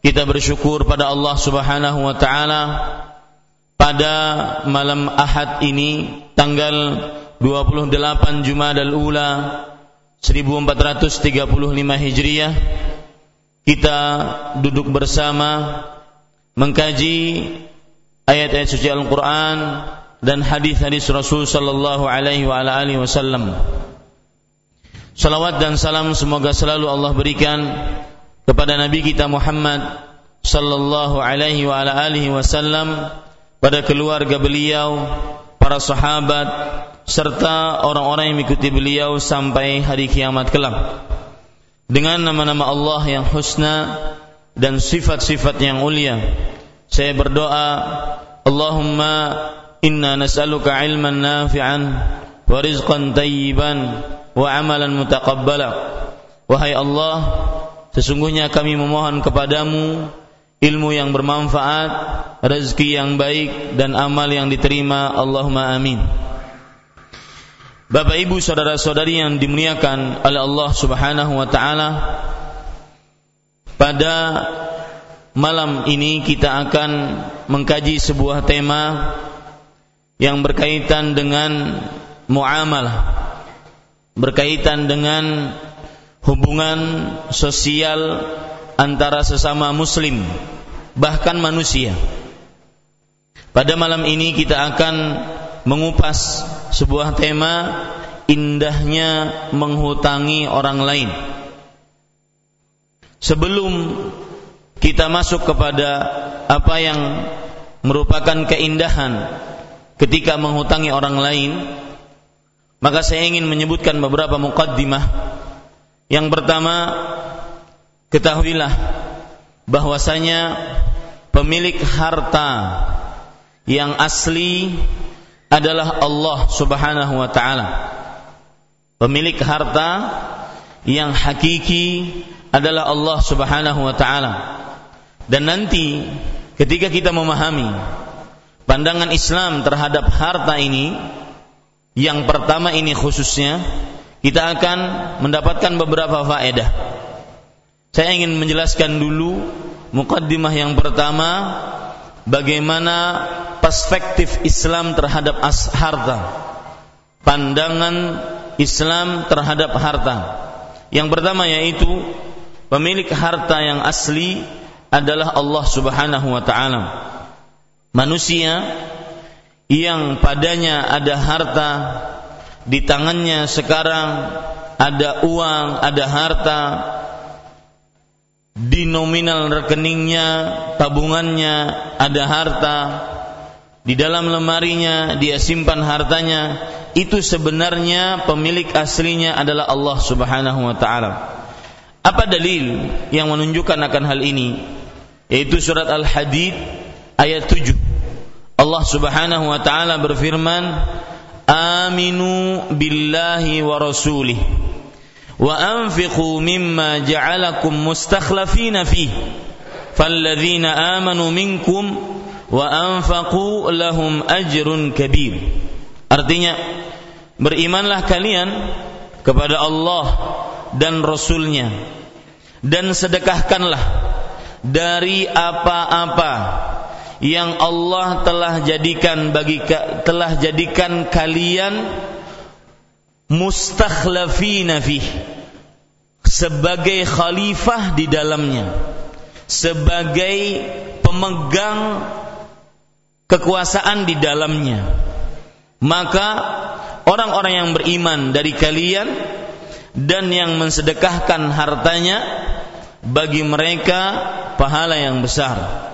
kita bersyukur pada Allah Subhanahu wa taala pada malam Ahad ini tanggal 28 Jumadal Ula 1435 Hijriah kita duduk bersama mengkaji ayat-ayat suci Al-Qur'an dan hadis-hadis Rasul sallallahu alaihi wa alihi wasallam. Salawat dan salam semoga selalu Allah berikan kepada Nabi kita Muhammad sallallahu alaihi wa ala alihi wasallam pada keluarga beliau, para sahabat serta orang-orang yang mengikuti beliau sampai hari kiamat kelak. Dengan nama-nama Allah yang husna dan sifat-sifat yang mulia, saya berdoa, Allahumma inna nas'aluka ilman nafi'an wa rizqan tayyiban wa amalan mutaqabbala. Wahai Allah, Sesungguhnya kami memohon kepadamu ilmu yang bermanfaat, rezeki yang baik dan amal yang diterima. Allahumma amin. Bapak Ibu saudara-saudari yang dimuliakan oleh Allah Subhanahu wa taala, pada malam ini kita akan mengkaji sebuah tema yang berkaitan dengan muamalah, berkaitan dengan hubungan sosial antara sesama muslim bahkan manusia. Pada malam ini kita akan mengupas sebuah tema indahnya menghutangi orang lain. Sebelum kita masuk kepada apa yang merupakan keindahan ketika menghutangi orang lain, maka saya ingin menyebutkan beberapa mukaddimah yang pertama, ketahuilah bahwasanya pemilik harta yang asli adalah Allah Subhanahu wa taala. Pemilik harta yang hakiki adalah Allah Subhanahu wa taala. Dan nanti ketika kita memahami pandangan Islam terhadap harta ini yang pertama ini khususnya kita akan mendapatkan beberapa faedah. Saya ingin menjelaskan dulu mukaddimah yang pertama bagaimana perspektif Islam terhadap as harta. Pandangan Islam terhadap harta. Yang pertama yaitu pemilik harta yang asli adalah Allah Subhanahu wa taala. Manusia yang padanya ada harta di tangannya sekarang ada uang, ada harta, di nominal rekeningnya, tabungannya ada harta, di dalam lemarinya dia simpan hartanya, itu sebenarnya pemilik aslinya adalah Allah Subhanahu wa taala. Apa dalil yang menunjukkan akan hal ini? Yaitu surat Al-Hadid ayat 7. Allah Subhanahu wa taala berfirman, aminu billahi wa rasulih. Wa anfiqu mimma ja'alakum mustakhlafina fih. Falladzina amanu minkum wa anfaqu lahum ajrun kabir. Artinya berimanlah kalian kepada Allah dan Rasulnya. Dan sedekahkanlah dari apa-apa yang Allah telah jadikan bagi telah jadikan kalian mustakhlafina fih sebagai khalifah di dalamnya sebagai pemegang kekuasaan di dalamnya. Maka orang-orang yang beriman dari kalian dan yang mensedekahkan hartanya bagi mereka pahala yang besar.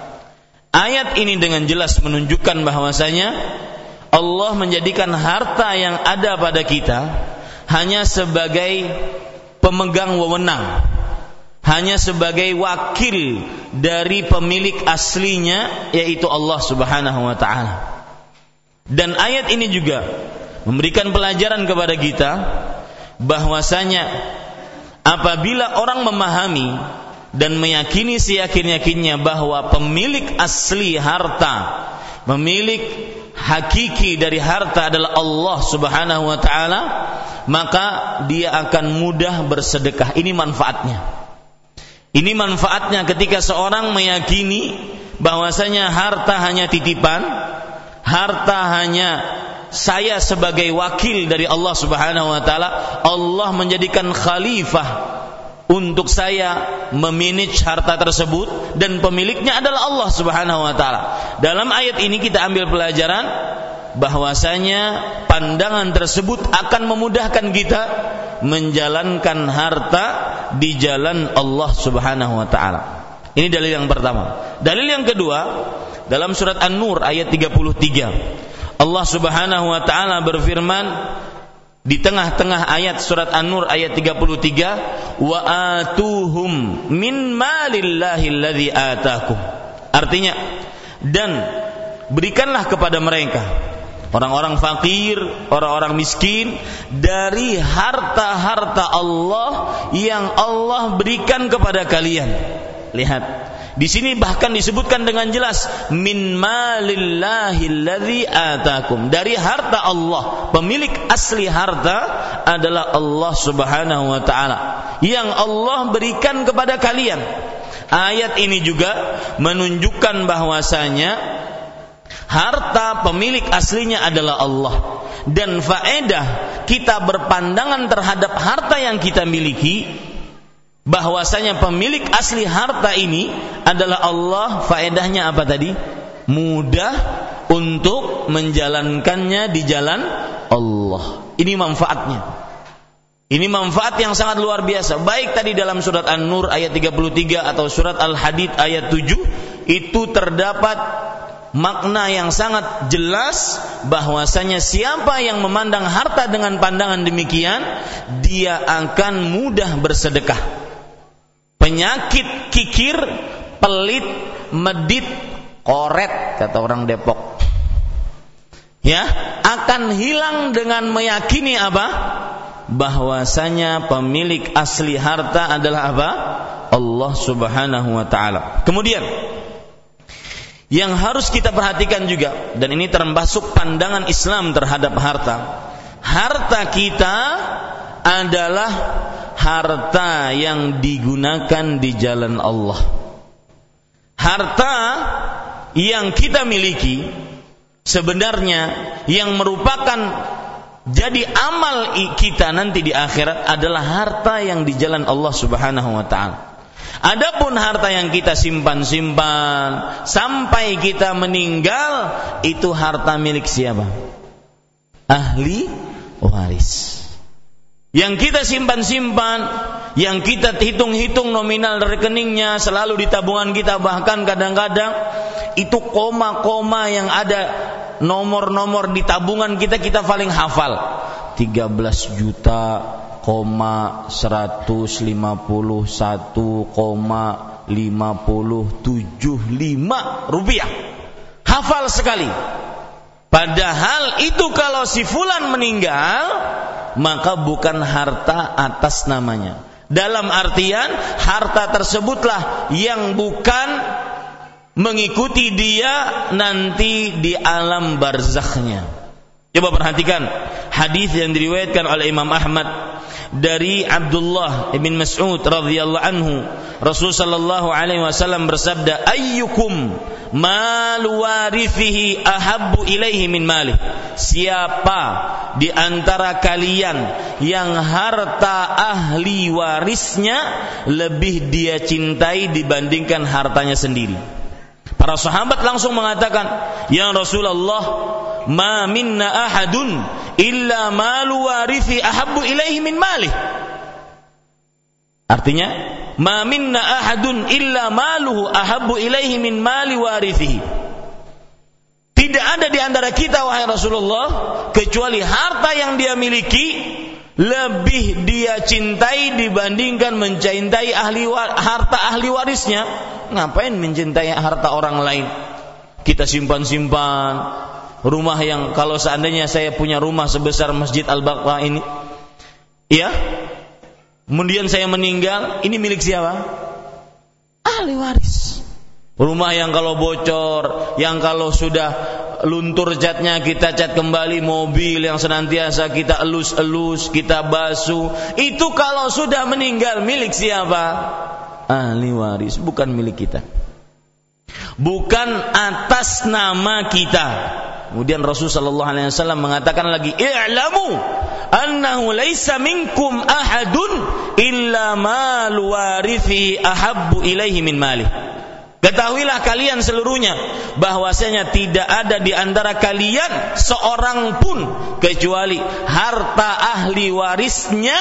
Ayat ini dengan jelas menunjukkan bahwasanya Allah menjadikan harta yang ada pada kita hanya sebagai pemegang wewenang, hanya sebagai wakil dari pemilik aslinya yaitu Allah Subhanahu wa taala. Dan ayat ini juga memberikan pelajaran kepada kita bahwasanya apabila orang memahami dan meyakini seyakin-yakinnya bahwa pemilik asli harta, pemilik hakiki dari harta adalah Allah Subhanahu wa taala, maka dia akan mudah bersedekah. Ini manfaatnya. Ini manfaatnya ketika seorang meyakini bahwasanya harta hanya titipan, harta hanya saya sebagai wakil dari Allah Subhanahu wa taala, Allah menjadikan khalifah untuk saya memanage harta tersebut dan pemiliknya adalah Allah Subhanahu wa taala. Dalam ayat ini kita ambil pelajaran bahwasanya pandangan tersebut akan memudahkan kita menjalankan harta di jalan Allah Subhanahu wa taala. Ini dalil yang pertama. Dalil yang kedua, dalam surat An-Nur ayat 33. Allah Subhanahu wa taala berfirman di tengah-tengah ayat surat An-Nur ayat 33, "Wa atuhum min malillahi alladzi atakum." Artinya, dan berikanlah kepada mereka orang-orang fakir, orang-orang miskin dari harta-harta Allah yang Allah berikan kepada kalian. Lihat, di sini bahkan disebutkan dengan jelas min malillahi atakum. Dari harta Allah, pemilik asli harta adalah Allah Subhanahu wa taala yang Allah berikan kepada kalian. Ayat ini juga menunjukkan bahwasanya harta pemilik aslinya adalah Allah dan faedah kita berpandangan terhadap harta yang kita miliki bahwasanya pemilik asli harta ini adalah Allah. Faedahnya apa tadi? Mudah untuk menjalankannya di jalan Allah. Ini manfaatnya. Ini manfaat yang sangat luar biasa. Baik tadi dalam surat An-Nur ayat 33 atau surat Al-Hadid ayat 7 itu terdapat makna yang sangat jelas bahwasanya siapa yang memandang harta dengan pandangan demikian dia akan mudah bersedekah penyakit kikir, pelit, medit, koret kata orang Depok. Ya, akan hilang dengan meyakini apa? Bahwasanya pemilik asli harta adalah apa? Allah Subhanahu wa taala. Kemudian yang harus kita perhatikan juga dan ini termasuk pandangan Islam terhadap harta. Harta kita adalah harta yang digunakan di jalan Allah. Harta yang kita miliki sebenarnya yang merupakan jadi amal kita nanti di akhirat adalah harta yang di jalan Allah Subhanahu wa taala. Adapun harta yang kita simpan-simpan sampai kita meninggal itu harta milik siapa? Ahli waris yang kita simpan-simpan, yang kita hitung-hitung nominal rekeningnya selalu di tabungan kita bahkan kadang-kadang itu koma-koma yang ada nomor-nomor di tabungan kita kita paling hafal. 13 juta koma 151 koma 5075 rupiah. Hafal sekali. Padahal itu kalau si fulan meninggal maka bukan harta atas namanya. Dalam artian harta tersebutlah yang bukan mengikuti dia nanti di alam barzakhnya. Coba perhatikan hadis yang diriwayatkan oleh Imam Ahmad dari Abdullah bin Mas'ud radhiyallahu anhu. Rasul sallallahu alaihi wasallam bersabda ayyukum mal warithihi ahabbu ilaihi min mali? Siapa di antara kalian yang harta ahli warisnya lebih dia cintai dibandingkan hartanya sendiri Para sahabat langsung mengatakan, "Ya Rasulullah, ma minna ahadun illa malu warithi ahabbu ilaihi min malih." Artinya, "Ma minna ahadun illa maluhu ahabbu ilaihi min mali warithihi." Tidak ada di antara kita wahai Rasulullah kecuali harta yang dia miliki lebih dia cintai dibandingkan mencintai ahli harta ahli warisnya. Ngapain mencintai harta orang lain? Kita simpan-simpan rumah yang kalau seandainya saya punya rumah sebesar Masjid Al-Baqarah ini, ya, kemudian saya meninggal, ini milik siapa? Ahli waris. Rumah yang kalau bocor, yang kalau sudah luntur catnya kita cat kembali mobil yang senantiasa kita elus-elus, kita basuh. Itu kalau sudah meninggal milik siapa? Ahli waris, bukan milik kita. Bukan atas nama kita. Kemudian Rasul sallallahu alaihi wasallam mengatakan lagi, "I'lamu annahu laisa minkum ahadun illa mal warithi ahabbu ilaihi min malih." Ketahuilah kalian seluruhnya bahwasanya tidak ada di antara kalian seorang pun kecuali harta ahli warisnya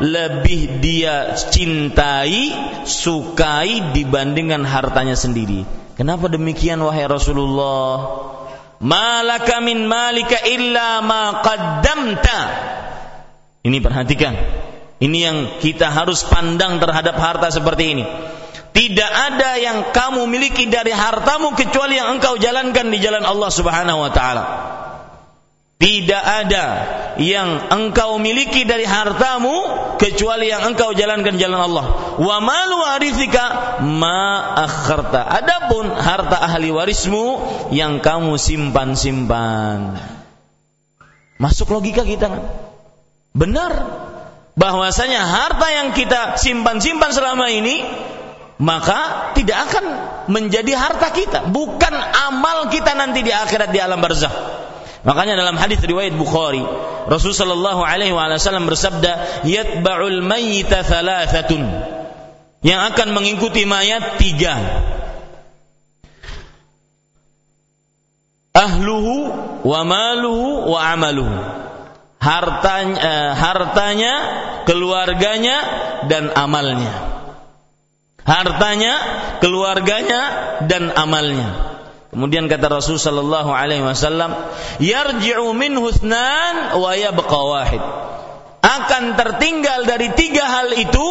lebih dia cintai, sukai dibandingkan hartanya sendiri. Kenapa demikian wahai Rasulullah? Malaka min malika illa ma qaddamta. Ini perhatikan. Ini yang kita harus pandang terhadap harta seperti ini tidak ada yang kamu miliki dari hartamu kecuali yang engkau jalankan di jalan Allah Subhanahu wa taala. Tidak ada yang engkau miliki dari hartamu kecuali yang engkau jalankan jalan Allah. Wa malu warithika ma akharta. Adapun harta ahli warismu yang kamu simpan-simpan. Masuk logika kita kan? Benar bahwasanya harta yang kita simpan-simpan selama ini maka tidak akan menjadi harta kita, bukan amal kita nanti di akhirat di alam barzah. Makanya dalam hadis riwayat Bukhari, Rasulullah sallallahu alaihi wasallam bersabda, "Yatba'ul mayyita thalathatun." Yang akan mengikuti mayat tiga. Ahluhu wa maluhu wa amaluhu. Hartanya, eh, hartanya, keluarganya dan amalnya hartanya, keluarganya dan amalnya. Kemudian kata Rasul sallallahu alaihi wasallam, "Yarji'u min husnan wa yabqa wahid." Akan tertinggal dari tiga hal itu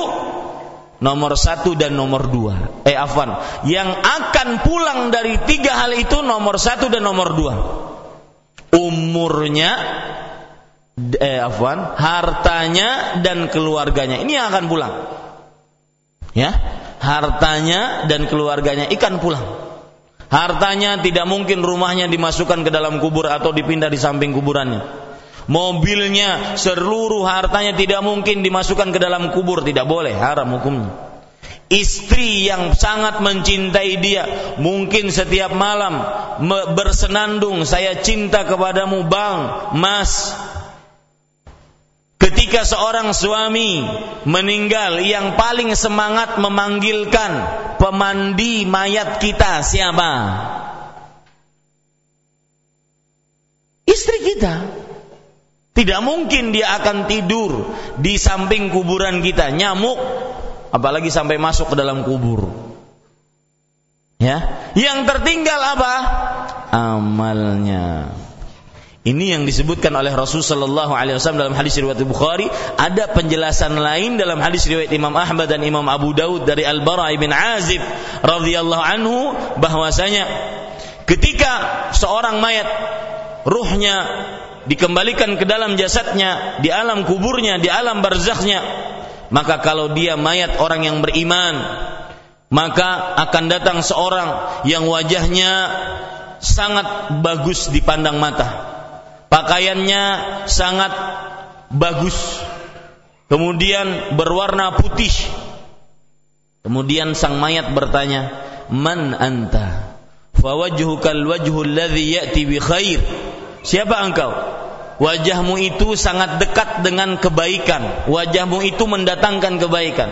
nomor satu dan nomor dua. Eh afan, yang akan pulang dari tiga hal itu nomor satu dan nomor dua. Umurnya, eh afan, hartanya dan keluarganya. Ini yang akan pulang. Ya, hartanya dan keluarganya ikan pulang. Hartanya tidak mungkin rumahnya dimasukkan ke dalam kubur atau dipindah di samping kuburannya. Mobilnya, seluruh hartanya tidak mungkin dimasukkan ke dalam kubur, tidak boleh, haram hukumnya. Istri yang sangat mencintai dia, mungkin setiap malam bersenandung, saya cinta kepadamu bang, mas, Ketika seorang suami meninggal yang paling semangat memanggilkan pemandi mayat kita siapa? Istri kita. Tidak mungkin dia akan tidur di samping kuburan kita, nyamuk apalagi sampai masuk ke dalam kubur. Ya, yang tertinggal apa? Amalnya. Ini yang disebutkan oleh Rasul sallallahu alaihi wasallam dalam hadis riwayat Bukhari, ada penjelasan lain dalam hadis riwayat Imam Ahmad dan Imam Abu Daud dari Al-Bara bin Azib radhiyallahu anhu bahwasanya ketika seorang mayat ruhnya dikembalikan ke dalam jasadnya di alam kuburnya di alam barzakhnya maka kalau dia mayat orang yang beriman maka akan datang seorang yang wajahnya sangat bagus dipandang mata pakaiannya sangat bagus, kemudian berwarna putih. Kemudian sang mayat bertanya, "Man anta?" Fawajhukal wajhul ladzi ya'ti bi khair. Siapa engkau? Wajahmu itu sangat dekat dengan kebaikan. Wajahmu itu mendatangkan kebaikan.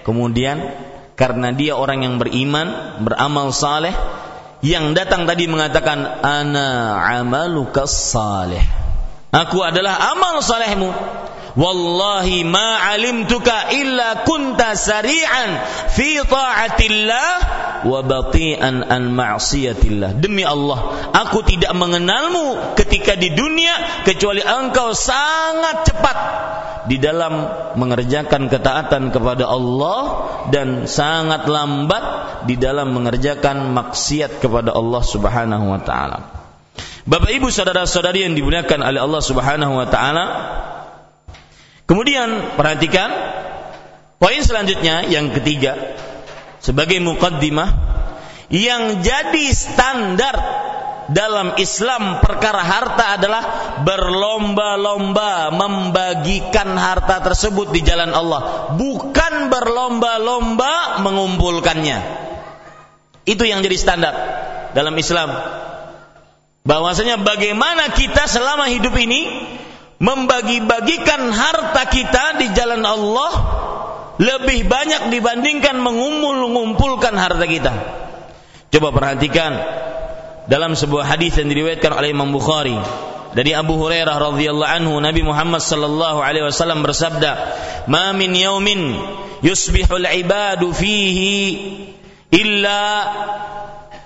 Kemudian karena dia orang yang beriman, beramal saleh, yang datang tadi mengatakan ana amaluka salih. Aku adalah amal salehmu. Wallahi ma alimtuka illa kunta sari'an fi ta'atillah wa bati'an an ma'siyatillah. Demi Allah, aku tidak mengenalmu ketika di dunia kecuali engkau sangat cepat di dalam mengerjakan ketaatan kepada Allah dan sangat lambat di dalam mengerjakan maksiat kepada Allah Subhanahu wa taala. Bapak Ibu saudara-saudari yang dimuliakan oleh Allah Subhanahu wa taala. Kemudian perhatikan poin selanjutnya yang ketiga sebagai mukaddimah yang jadi standar dalam Islam perkara harta adalah berlomba-lomba membagikan harta tersebut di jalan Allah, bukan berlomba-lomba mengumpulkannya. Itu yang jadi standar dalam Islam. Bahwasanya bagaimana kita selama hidup ini membagi-bagikan harta kita di jalan Allah lebih banyak dibandingkan mengumpul-ngumpulkan harta kita. Coba perhatikan dalam sebuah hadis yang diriwayatkan oleh Imam Bukhari dari Abu Hurairah radhiyallahu anhu Nabi Muhammad sallallahu alaihi wasallam bersabda ma min yaumin yusbihul ibadu fihi illa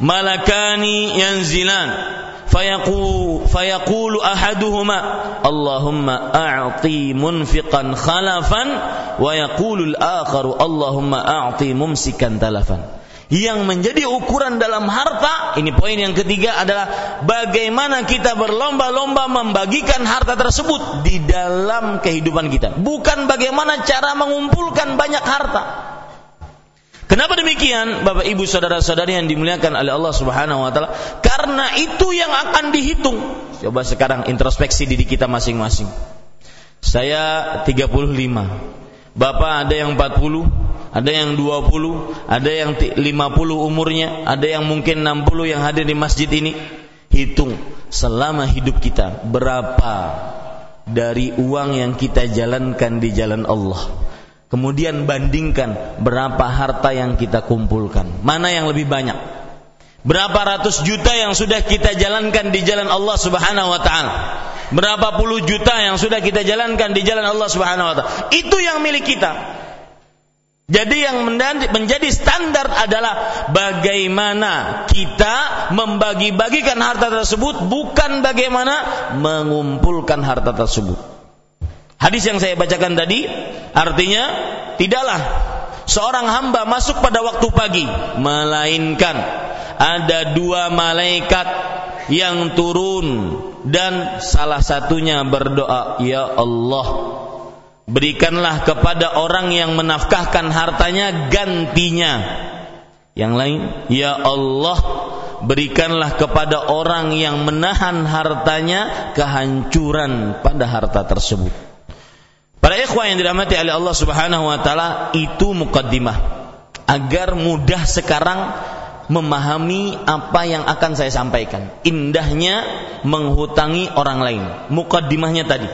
malakani yanzilan fayaqulu fayaqulu ahaduhuma Allahumma a'ti munfiqan khalafan wa yaqulu al-akharu Allahumma a'ti mumsikan talafan yang menjadi ukuran dalam harta, ini poin yang ketiga adalah bagaimana kita berlomba-lomba membagikan harta tersebut di dalam kehidupan kita. Bukan bagaimana cara mengumpulkan banyak harta. Kenapa demikian, Bapak Ibu saudara-saudari yang dimuliakan oleh Allah Subhanahu wa taala? Karena itu yang akan dihitung. Coba sekarang introspeksi diri kita masing-masing. Saya 35. Bapak ada yang 40, ada yang 20, ada yang 50 umurnya, ada yang mungkin 60 yang hadir di masjid ini. Hitung selama hidup kita berapa dari uang yang kita jalankan di jalan Allah. Kemudian bandingkan berapa harta yang kita kumpulkan. Mana yang lebih banyak? Berapa ratus juta yang sudah kita jalankan di jalan Allah Subhanahu wa taala? Berapa puluh juta yang sudah kita jalankan di jalan Allah Subhanahu wa taala? Itu yang milik kita. Jadi yang menjadi standar adalah bagaimana kita membagi-bagikan harta tersebut bukan bagaimana mengumpulkan harta tersebut. Hadis yang saya bacakan tadi artinya tidaklah seorang hamba masuk pada waktu pagi melainkan ada dua malaikat yang turun dan salah satunya berdoa ya Allah berikanlah kepada orang yang menafkahkan hartanya gantinya. Yang lain, ya Allah, berikanlah kepada orang yang menahan hartanya kehancuran pada harta tersebut. Para ikhwah yang dirahmati oleh Allah Subhanahu wa taala, itu mukaddimah agar mudah sekarang memahami apa yang akan saya sampaikan. Indahnya menghutangi orang lain. Mukaddimahnya tadi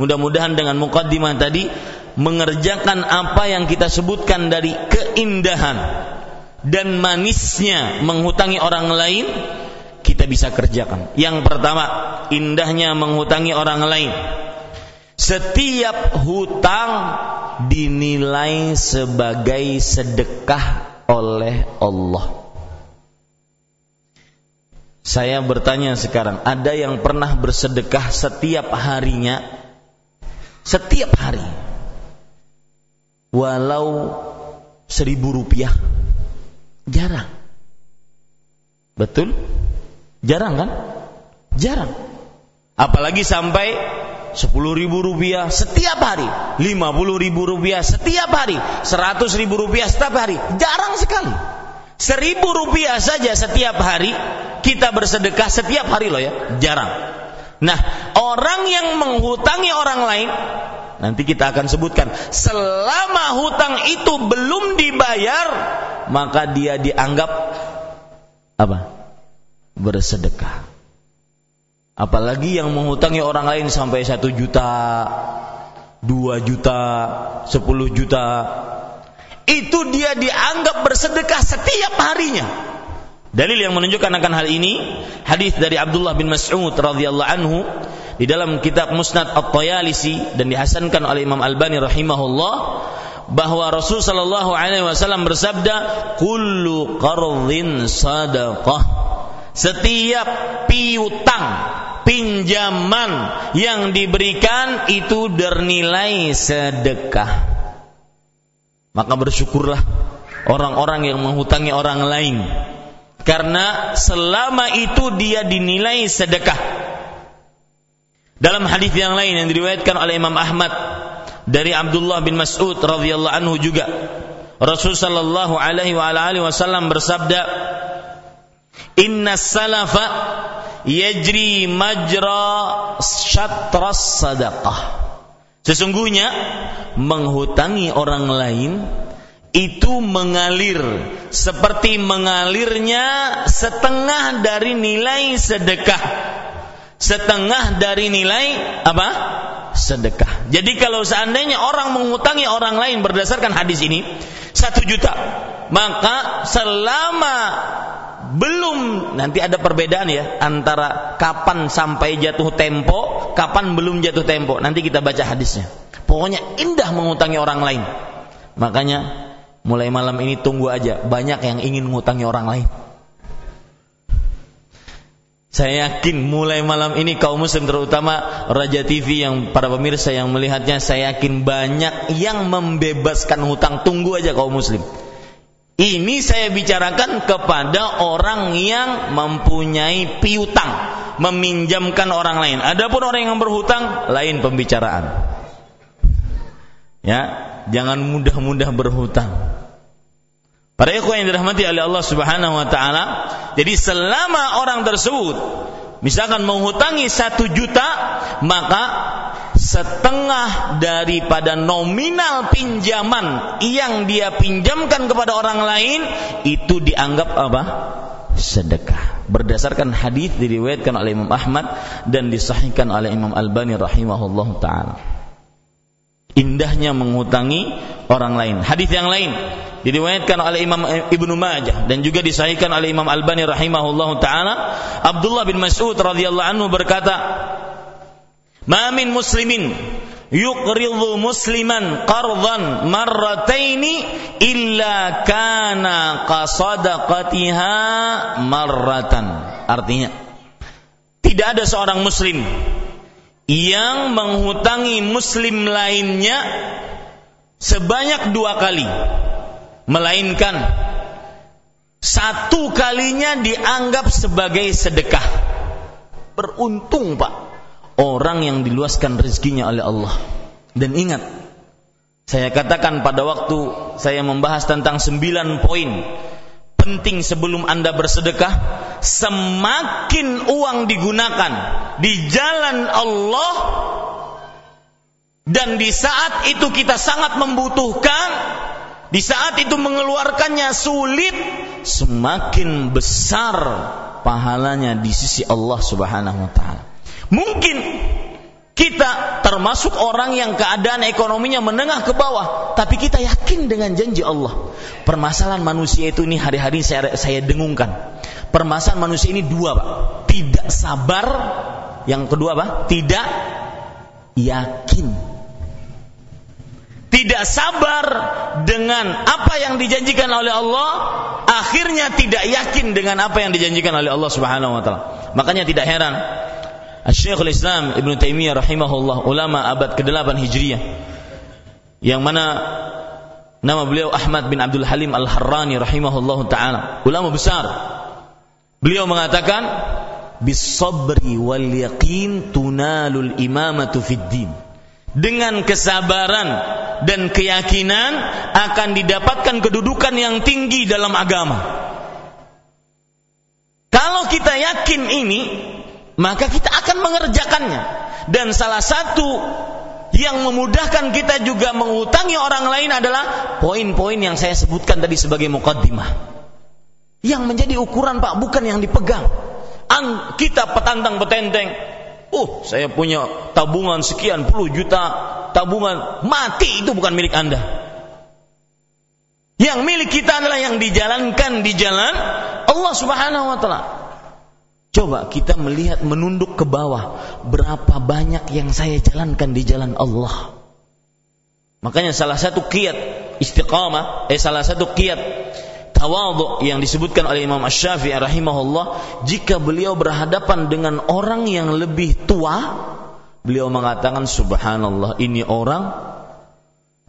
Mudah-mudahan dengan mukaddimah tadi mengerjakan apa yang kita sebutkan dari keindahan dan manisnya menghutangi orang lain kita bisa kerjakan. Yang pertama, indahnya menghutangi orang lain. Setiap hutang dinilai sebagai sedekah oleh Allah. Saya bertanya sekarang, ada yang pernah bersedekah setiap harinya? Setiap hari. Walau seribu rupiah. Jarang. Betul? Jarang kan? Jarang. Apalagi sampai sepuluh ribu rupiah setiap hari. Lima puluh ribu rupiah setiap hari. Seratus ribu rupiah setiap hari. Jarang sekali. Seribu rupiah saja setiap hari kita bersedekah setiap hari loh ya. Jarang. Nah, orang yang menghutangi orang lain nanti kita akan sebutkan selama hutang itu belum dibayar maka dia dianggap apa? bersedekah. Apalagi yang menghutangi orang lain sampai satu juta, dua juta, sepuluh juta, itu dia dianggap bersedekah setiap harinya. Dalil yang menunjukkan akan hal ini hadis dari Abdullah bin Mas'ud radhiyallahu anhu di dalam kitab Musnad At-Tayalisi dan dihasankan oleh Imam Albani rahimahullah bahwa Rasul sallallahu alaihi wasallam bersabda kullu qardhin sadaqah setiap piutang pinjaman yang diberikan itu bernilai sedekah maka bersyukurlah orang-orang yang menghutangi orang lain karena selama itu dia dinilai sedekah. Dalam hadis yang lain yang diriwayatkan oleh Imam Ahmad dari Abdullah bin Mas'ud radhiyallahu anhu juga Rasul sallallahu alaihi wa alihi wasallam bersabda Inna salafa yajri majra syatras sadaqah Sesungguhnya menghutangi orang lain itu mengalir seperti mengalirnya setengah dari nilai sedekah. Setengah dari nilai apa? Sedekah. Jadi kalau seandainya orang mengutangi orang lain berdasarkan hadis ini satu juta, maka selama belum nanti ada perbedaan ya antara kapan sampai jatuh tempo, kapan belum jatuh tempo. Nanti kita baca hadisnya. Pokoknya indah mengutangi orang lain. Makanya mulai malam ini tunggu aja banyak yang ingin ngutangi orang lain saya yakin mulai malam ini kaum muslim terutama Raja TV yang para pemirsa yang melihatnya saya yakin banyak yang membebaskan hutang tunggu aja kaum muslim ini saya bicarakan kepada orang yang mempunyai piutang meminjamkan orang lain adapun orang yang berhutang lain pembicaraan ya jangan mudah-mudah berhutang. Para ikhwan yang dirahmati oleh Allah Subhanahu wa taala, jadi selama orang tersebut misalkan menghutangi satu juta, maka setengah daripada nominal pinjaman yang dia pinjamkan kepada orang lain itu dianggap apa? sedekah. Berdasarkan hadis diriwayatkan oleh Imam Ahmad dan disahihkan oleh Imam Albani rahimahullah taala indahnya mengutangi orang lain. Hadis yang lain diriwayatkan oleh Imam Ibnu Majah dan juga disahihkan oleh Imam Albani rahimahullahu taala Abdullah bin Mas'ud radhiyallahu anhu berkata Ma min muslimin yuqridhu musliman qardan marrataini illa kana qasadaqatiha marratan. Artinya tidak ada seorang muslim yang menghutangi muslim lainnya sebanyak dua kali melainkan satu kalinya dianggap sebagai sedekah. Beruntung pak orang yang diluaskan rezekinya oleh Allah dan ingat saya katakan pada waktu saya membahas tentang sembilan poin penting sebelum Anda bersedekah, semakin uang digunakan di jalan Allah dan di saat itu kita sangat membutuhkan, di saat itu mengeluarkannya sulit, semakin besar pahalanya di sisi Allah Subhanahu wa taala. Mungkin kita termasuk orang yang keadaan ekonominya menengah ke bawah, tapi kita yakin dengan janji Allah. Permasalahan manusia itu ini hari-hari saya, saya dengungkan. Permasalahan manusia ini dua, Pak. Tidak sabar, yang kedua, Pak, tidak yakin. Tidak sabar dengan apa yang dijanjikan oleh Allah, akhirnya tidak yakin dengan apa yang dijanjikan oleh Allah Subhanahu wa taala. Makanya tidak heran Syekhul Islam Ibn Taimiyah rahimahullah ulama abad ke-8 Hijriah yang mana nama beliau Ahmad bin Abdul Halim Al-Harrani rahimahullah taala ulama besar. Beliau mengatakan bisabri wal yaqin tunalul imamatu fid din dengan kesabaran dan keyakinan akan didapatkan kedudukan yang tinggi dalam agama. Kalau kita yakin ini maka kita akan mengerjakannya. Dan salah satu yang memudahkan kita juga mengutangi orang lain adalah poin-poin yang saya sebutkan tadi sebagai mukaddimah. Yang menjadi ukuran Pak bukan yang dipegang. An kita petantang petenteng. Oh, saya punya tabungan sekian puluh juta tabungan mati itu bukan milik Anda. Yang milik kita adalah yang dijalankan di jalan Allah Subhanahu wa taala. Coba kita melihat menunduk ke bawah, berapa banyak yang saya jalankan di jalan Allah. Makanya salah satu kiat istiqamah, eh salah satu kiat tawadhu yang disebutkan oleh Imam Asy-Syafi'i rahimahullah, jika beliau berhadapan dengan orang yang lebih tua, beliau mengatakan subhanallah, ini orang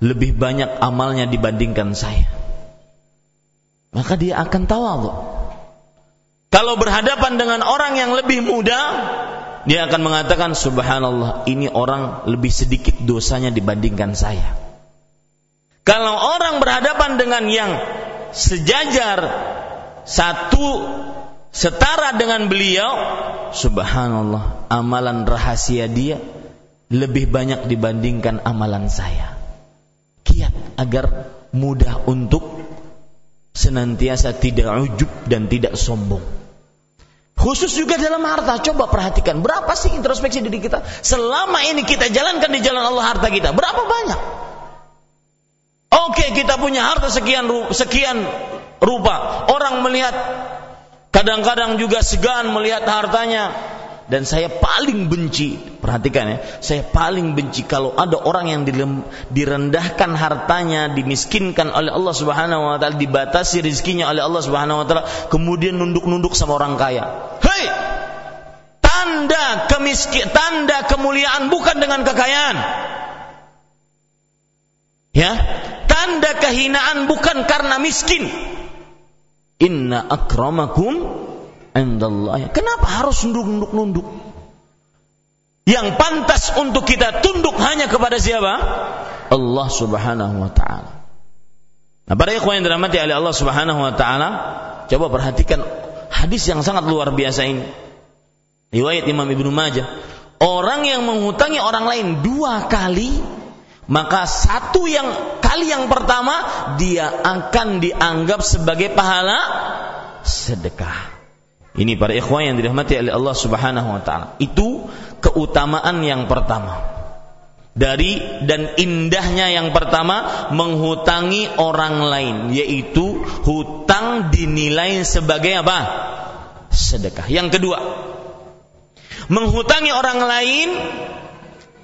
lebih banyak amalnya dibandingkan saya. Maka dia akan tawadhu. Kalau berhadapan dengan orang yang lebih muda, dia akan mengatakan subhanallah, ini orang lebih sedikit dosanya dibandingkan saya. Kalau orang berhadapan dengan yang sejajar satu setara dengan beliau, subhanallah, amalan rahasia dia lebih banyak dibandingkan amalan saya. Kiat agar mudah untuk senantiasa tidak ujub dan tidak sombong. Khusus juga dalam harta, coba perhatikan berapa sih introspeksi diri kita selama ini kita jalankan di jalan Allah harta kita, berapa banyak? Oke, kita punya harta sekian sekian rupa. Orang melihat kadang-kadang juga segan melihat hartanya, dan saya paling benci perhatikan ya saya paling benci kalau ada orang yang direndahkan hartanya dimiskinkan oleh Allah Subhanahu wa taala dibatasi rizkinya oleh Allah Subhanahu wa taala kemudian nunduk-nunduk sama orang kaya. Hei! Tanda kemiskin tanda kemuliaan bukan dengan kekayaan. Ya? Tanda kehinaan bukan karena miskin. Inna akramakum indallah. Kenapa harus nunduk-nunduk? Yang pantas untuk kita tunduk hanya kepada siapa? Allah Subhanahu wa taala. Nah, para ikhwan yang dirahmati oleh Allah Subhanahu wa taala, coba perhatikan hadis yang sangat luar biasa ini. Riwayat Imam Ibnu Majah. Orang yang menghutangi orang lain dua kali, maka satu yang kali yang pertama dia akan dianggap sebagai pahala sedekah. Ini para ikhwan yang dirahmati oleh Allah Subhanahu wa taala. Itu keutamaan yang pertama. Dari dan indahnya yang pertama menghutangi orang lain yaitu hutang dinilai sebagai apa? sedekah. Yang kedua, menghutangi orang lain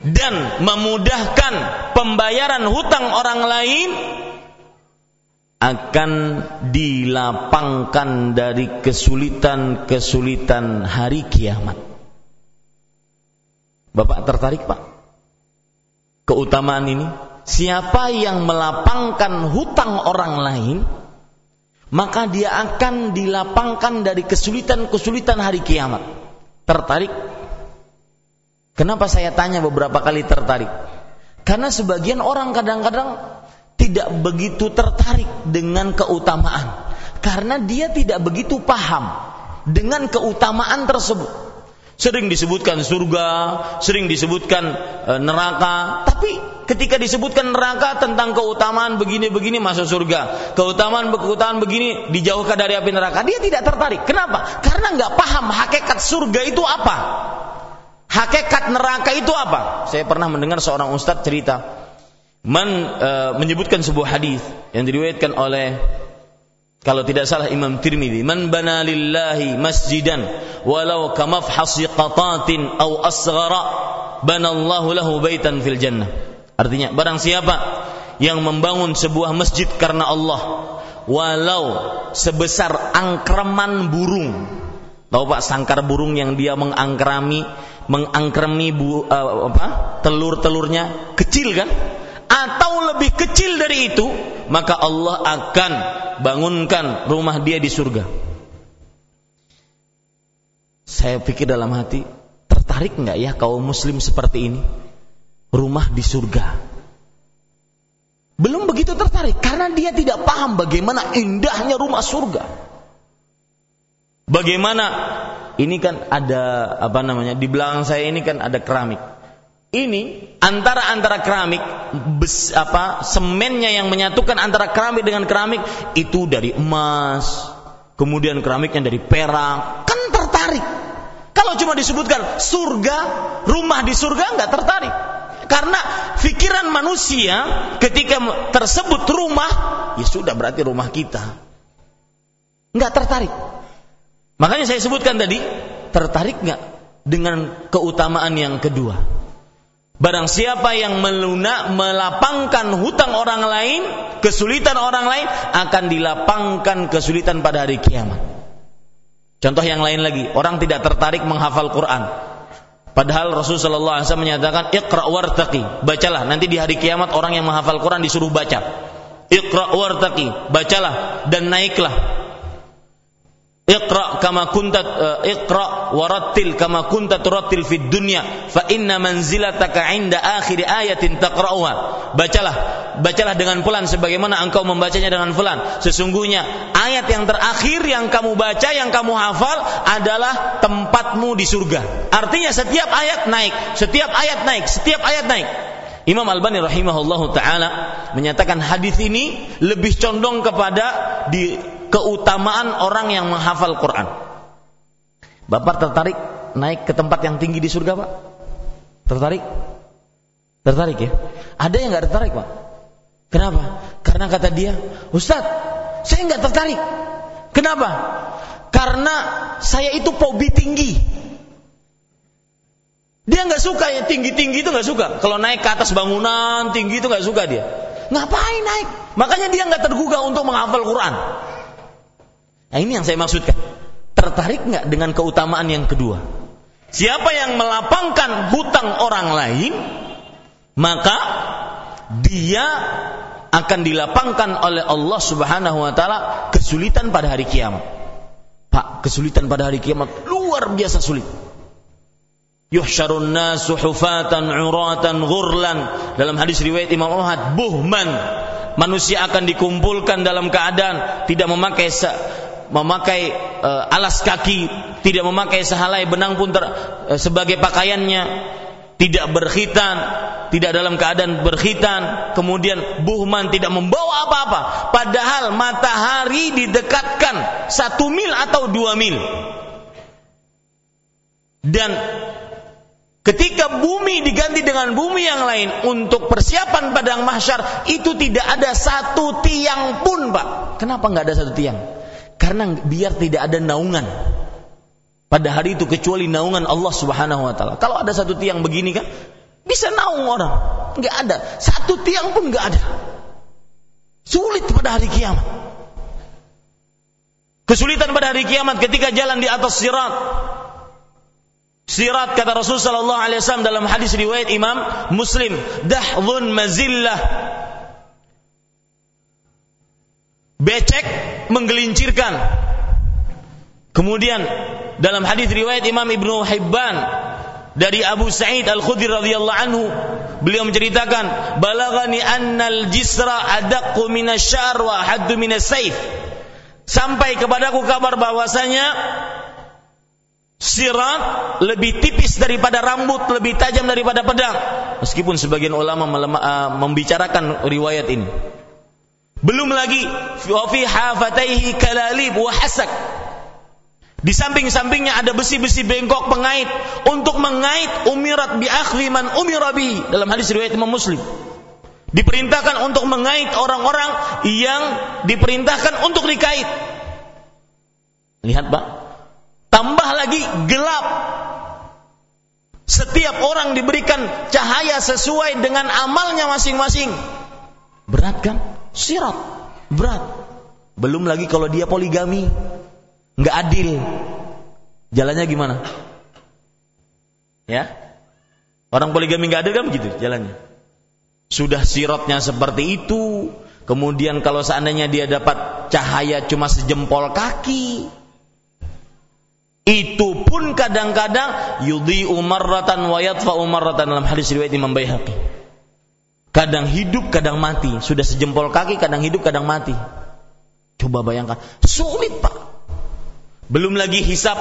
dan memudahkan pembayaran hutang orang lain akan dilapangkan dari kesulitan-kesulitan hari kiamat. Bapak tertarik, Pak? Keutamaan ini, siapa yang melapangkan hutang orang lain, maka dia akan dilapangkan dari kesulitan-kesulitan hari kiamat. Tertarik? Kenapa saya tanya beberapa kali tertarik? Karena sebagian orang kadang-kadang tidak begitu tertarik dengan keutamaan karena dia tidak begitu paham dengan keutamaan tersebut. Sering disebutkan surga, sering disebutkan e, neraka, tapi ketika disebutkan neraka tentang keutamaan begini-begini masuk surga, keutamaan keutamaan begini dijauhkan dari api neraka, dia tidak tertarik. Kenapa? Karena nggak paham hakikat surga itu apa, hakikat neraka itu apa. Saya pernah mendengar seorang ustadz cerita, Man uh, menyebutkan sebuah hadis yang diriwayatkan oleh kalau tidak salah Imam Tirmidzi, man bana lillahi masjidan walau kamafhasi qatatin aw asghara banallahu lahu baitan fil jannah. Artinya barang siapa yang membangun sebuah masjid karena Allah walau sebesar angkraman burung. Tahu Pak sangkar burung yang dia mengangkrami mengangkrami bu, uh, apa? telur-telurnya kecil kan? Atau lebih kecil dari itu, maka Allah akan bangunkan rumah dia di surga. Saya pikir dalam hati, tertarik nggak ya kaum muslim seperti ini? Rumah di surga. Belum begitu tertarik karena dia tidak paham bagaimana indahnya rumah surga. Bagaimana ini kan ada apa namanya di belakang saya ini kan ada keramik ini antara antara keramik bes, apa semennya yang menyatukan antara keramik dengan keramik itu dari emas kemudian keramiknya dari perak kan tertarik. Kalau cuma disebutkan surga rumah di surga nggak tertarik. Karena pikiran manusia ketika tersebut rumah ya sudah berarti rumah kita. Nggak tertarik. Makanya saya sebutkan tadi, tertarik nggak dengan keutamaan yang kedua? Barang siapa yang melunak, melapangkan hutang orang lain, kesulitan orang lain, akan dilapangkan kesulitan pada hari kiamat. Contoh yang lain lagi, orang tidak tertarik menghafal Quran. Padahal Rasulullah SAW menyatakan, Iqra wartaqi, bacalah. Nanti di hari kiamat orang yang menghafal Quran disuruh baca. Iqra wartaqi, bacalah dan naiklah Iqra kama kunta uh, Iqra warattil kama kunta turattil fid dunya fa inna manzilataka 'inda akhir ayatin taqra'uha. Bacalah, bacalah dengan pelan sebagaimana engkau membacanya dengan pelan. Sesungguhnya ayat yang terakhir yang kamu baca, yang kamu hafal adalah tempatmu di surga. Artinya setiap ayat naik, setiap ayat naik, setiap ayat naik. Imam Albani rahimahullahu taala menyatakan hadis ini lebih condong kepada di keutamaan orang yang menghafal Quran. Bapak tertarik naik ke tempat yang tinggi di surga, Pak? Tertarik? Tertarik ya? Ada yang nggak tertarik, Pak? Kenapa? Karena kata dia, Ustadz, saya nggak tertarik. Kenapa? Karena saya itu pobi tinggi. Dia nggak suka ya tinggi-tinggi itu nggak suka. Kalau naik ke atas bangunan tinggi itu nggak suka dia. Ngapain naik? Makanya dia nggak tergugah untuk menghafal Quran. Nah ini yang saya maksudkan. Tertarik nggak dengan keutamaan yang kedua? Siapa yang melapangkan hutang orang lain, maka dia akan dilapangkan oleh Allah Subhanahu wa taala kesulitan pada hari kiamat. Pak, kesulitan pada hari kiamat luar biasa sulit yuhsyarun nasu hufatan uratan ghurlan dalam hadis riwayat Imam Ahmad buhman manusia akan dikumpulkan dalam keadaan tidak memakai memakai uh, alas kaki tidak memakai sehalai benang pun ter, uh, sebagai pakaiannya tidak berkhitan tidak dalam keadaan berkhitan kemudian buhman tidak membawa apa-apa padahal matahari didekatkan satu mil atau dua mil dan Ketika bumi diganti dengan bumi yang lain untuk persiapan padang mahsyar itu tidak ada satu tiang pun, Pak. Kenapa nggak ada satu tiang? Karena biar tidak ada naungan pada hari itu kecuali naungan Allah Subhanahu wa taala. Kalau ada satu tiang begini kan bisa naung orang. Nggak ada. Satu tiang pun nggak ada. Sulit pada hari kiamat. Kesulitan pada hari kiamat ketika jalan di atas sirat Sirat kata Rasul sallallahu alaihi wasallam dalam hadis riwayat Imam Muslim, dahdhun mazillah. Becek menggelincirkan. Kemudian dalam hadis riwayat Imam Ibnu Hibban dari Abu Sa'id Al-Khudri radhiyallahu anhu beliau menceritakan balagani annal jisra adaqqu minasyar wa haddu minas-saif sampai kepadaku kabar bahwasanya Sirat lebih tipis daripada rambut, lebih tajam daripada pedang. Meskipun sebagian ulama melema, uh, membicarakan riwayat ini. Belum lagi fi hafataihi kalalib wa hasak. Di samping-sampingnya ada besi-besi bengkok pengait untuk mengait umirat bi akhli man umira bi dalam hadis riwayat Imam Muslim. Diperintahkan untuk mengait orang-orang yang diperintahkan untuk dikait. Lihat, Pak, Tambah lagi gelap. Setiap orang diberikan cahaya sesuai dengan amalnya masing-masing. Berat kan? Sirat. Berat. Belum lagi kalau dia poligami. Nggak adil. Jalannya gimana? Ya? Orang poligami nggak adil kan begitu jalannya. Sudah siratnya seperti itu. Kemudian kalau seandainya dia dapat cahaya cuma sejempol kaki, itu pun kadang-kadang yudhi umarratan wa yatfa umarratan dalam hadis riwayat Imam Baihaqi. Kadang hidup, kadang mati. Sudah sejempol kaki, kadang hidup, kadang mati. Coba bayangkan, sulit pak. Belum lagi hisap,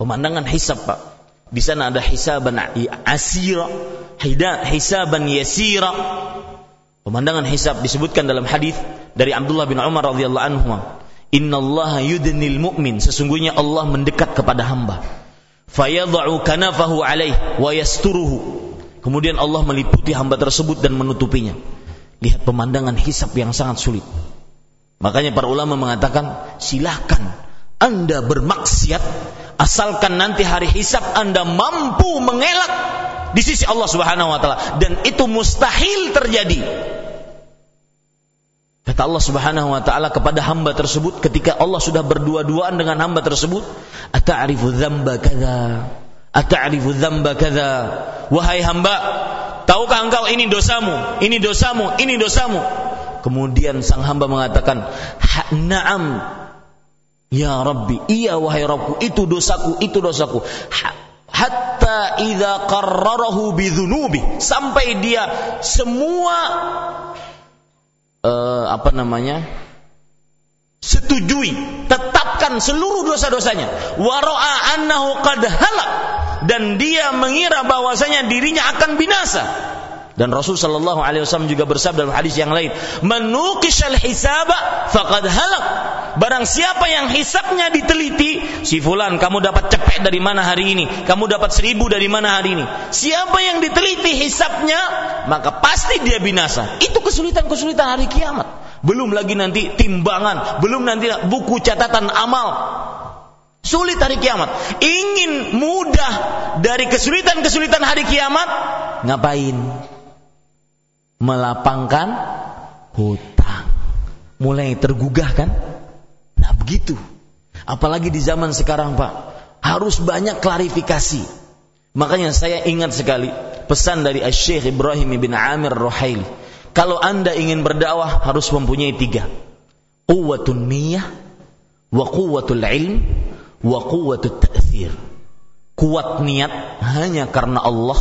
pemandangan hisap pak. Di sana ada hisaban asira, hisaban yasira. Pemandangan hisap disebutkan dalam hadis dari Abdullah bin Umar radhiyallahu anhu Innallaha yudnil mu'min. Sesungguhnya Allah mendekat kepada hamba. Fayadha'u kanafahu alaih wa yasturuhu. Kemudian Allah meliputi hamba tersebut dan menutupinya. Lihat pemandangan hisap yang sangat sulit. Makanya para ulama mengatakan silahkan Anda bermaksiat asalkan nanti hari hisab Anda mampu mengelak di sisi Allah Subhanahu wa taala dan itu mustahil terjadi. Kata Allah Subhanahu wa taala kepada hamba tersebut ketika Allah sudah berdua-duaan dengan hamba tersebut, "Ata'rifu dzamba kadza? Ata'rifu dzamba kadza?" Wahai hamba, tahukah engkau ini dosamu, ini dosamu, ini dosamu? Kemudian sang hamba mengatakan, "Na'am, Ya Rabbi, iya wahai Rabbku, itu dosaku, itu dosaku. Hatta idza qarrarahu bidzunubi, sampai dia semua uh, apa namanya? setujui, tetapkan seluruh dosa-dosanya. Wa ra'a annahu qad dan dia mengira bahwasanya dirinya akan binasa dan Rasul sallallahu alaihi wasallam juga bersabda dalam hadis yang lain, "Manukishal hisaba faqad halak." Barang siapa yang hisabnya diteliti, si fulan kamu dapat cepet dari mana hari ini? Kamu dapat seribu dari mana hari ini? Siapa yang diteliti hisabnya, maka pasti dia binasa. Itu kesulitan-kesulitan hari kiamat. Belum lagi nanti timbangan, belum nanti buku catatan amal. Sulit hari kiamat. Ingin mudah dari kesulitan-kesulitan hari kiamat, ngapain? melapangkan hutang. Mulai tergugah kan? Nah begitu. Apalagi di zaman sekarang Pak. Harus banyak klarifikasi. Makanya saya ingat sekali pesan dari Syekh Ibrahim bin Amir Rohaili. Kalau anda ingin berdakwah harus mempunyai tiga. Quwwatun niyah, wa quwwatul ilm, wa quwwatut ta'thir. Kuat niat hanya karena Allah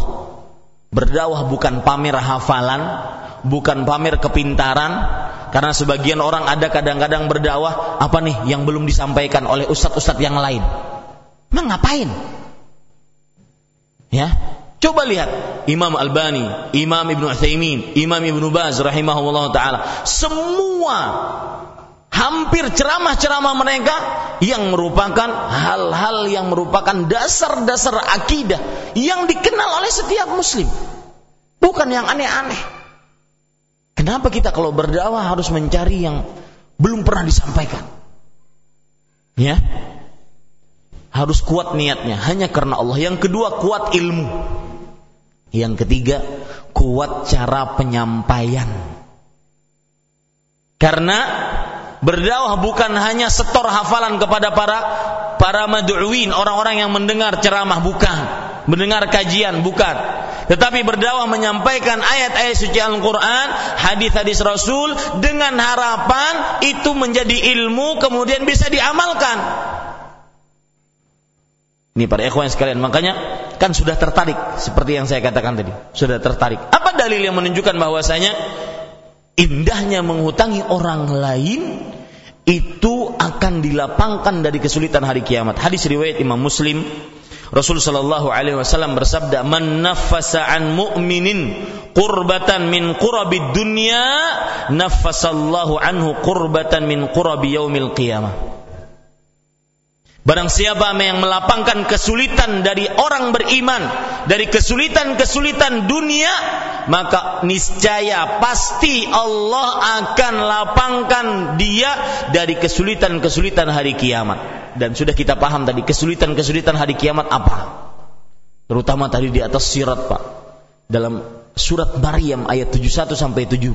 Berdakwah bukan pamer hafalan, bukan pamer kepintaran, karena sebagian orang ada kadang-kadang berdakwah apa nih yang belum disampaikan oleh ustadz-ustadz yang lain. Emang ngapain? Ya, coba lihat Imam Albani, Imam Ibnu Utsaimin, Imam Ibnu Baz rahimahullah taala, semua hampir ceramah-ceramah mereka yang merupakan hal-hal yang merupakan dasar-dasar akidah yang dikenal oleh setiap muslim. Bukan yang aneh-aneh. Kenapa kita kalau berdakwah harus mencari yang belum pernah disampaikan? Ya. Harus kuat niatnya hanya karena Allah. Yang kedua kuat ilmu. Yang ketiga kuat cara penyampaian. Karena Berdakwah bukan hanya setor hafalan kepada para para mad'uin, orang-orang yang mendengar ceramah bukan, mendengar kajian bukan. Tetapi berdakwah menyampaikan ayat-ayat suci Al-Qur'an, hadis-hadis Rasul dengan harapan itu menjadi ilmu kemudian bisa diamalkan. Ini para ikhwan sekalian, makanya kan sudah tertarik seperti yang saya katakan tadi, sudah tertarik. Apa dalil yang menunjukkan bahwasanya indahnya menghutangi orang lain itu akan dilapangkan dari kesulitan hari kiamat. Hadis riwayat Imam Muslim Rasul sallallahu alaihi wasallam bersabda, "Man naffasa an mu'minin qurbatan min qurabid dunya, naffasallahu anhu qurbatan min qurabi yaumil qiyamah." Barang siapa yang melapangkan kesulitan dari orang beriman, dari kesulitan-kesulitan dunia, maka niscaya pasti Allah akan lapangkan dia dari kesulitan-kesulitan hari kiamat. Dan sudah kita paham tadi kesulitan-kesulitan hari kiamat apa? Terutama tadi di atas sirat, Pak. Dalam surat Maryam ayat 71 sampai 72.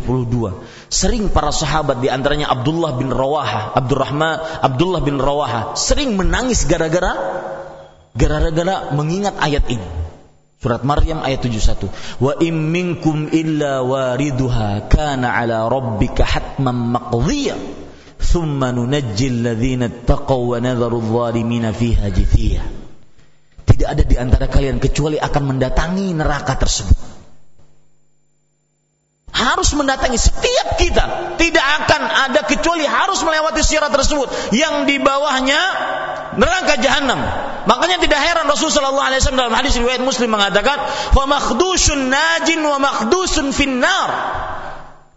Sering para sahabat di antaranya Abdullah bin Rawaha, Abdurrahman Abdullah bin Rawaha sering menangis gara-gara gara-gara mengingat ayat ini. Surat Maryam ayat 71. Wa im minkum illa wariduha kana ala rabbika hatman maqdhiya. Thumma nunajjil ladzina taqaw wa nadharu adh-dhalimina fiha jithiya. Tidak ada di antara kalian kecuali akan mendatangi neraka tersebut. Harus mendatangi setiap kita. Tidak akan ada kecuali harus melewati sirat tersebut yang di bawahnya neraka jahanam makanya tidak heran Rasul sallallahu alaihi wasallam dalam hadis riwayat Muslim mengatakan wa makhdusun najin wa makhdusun finnar.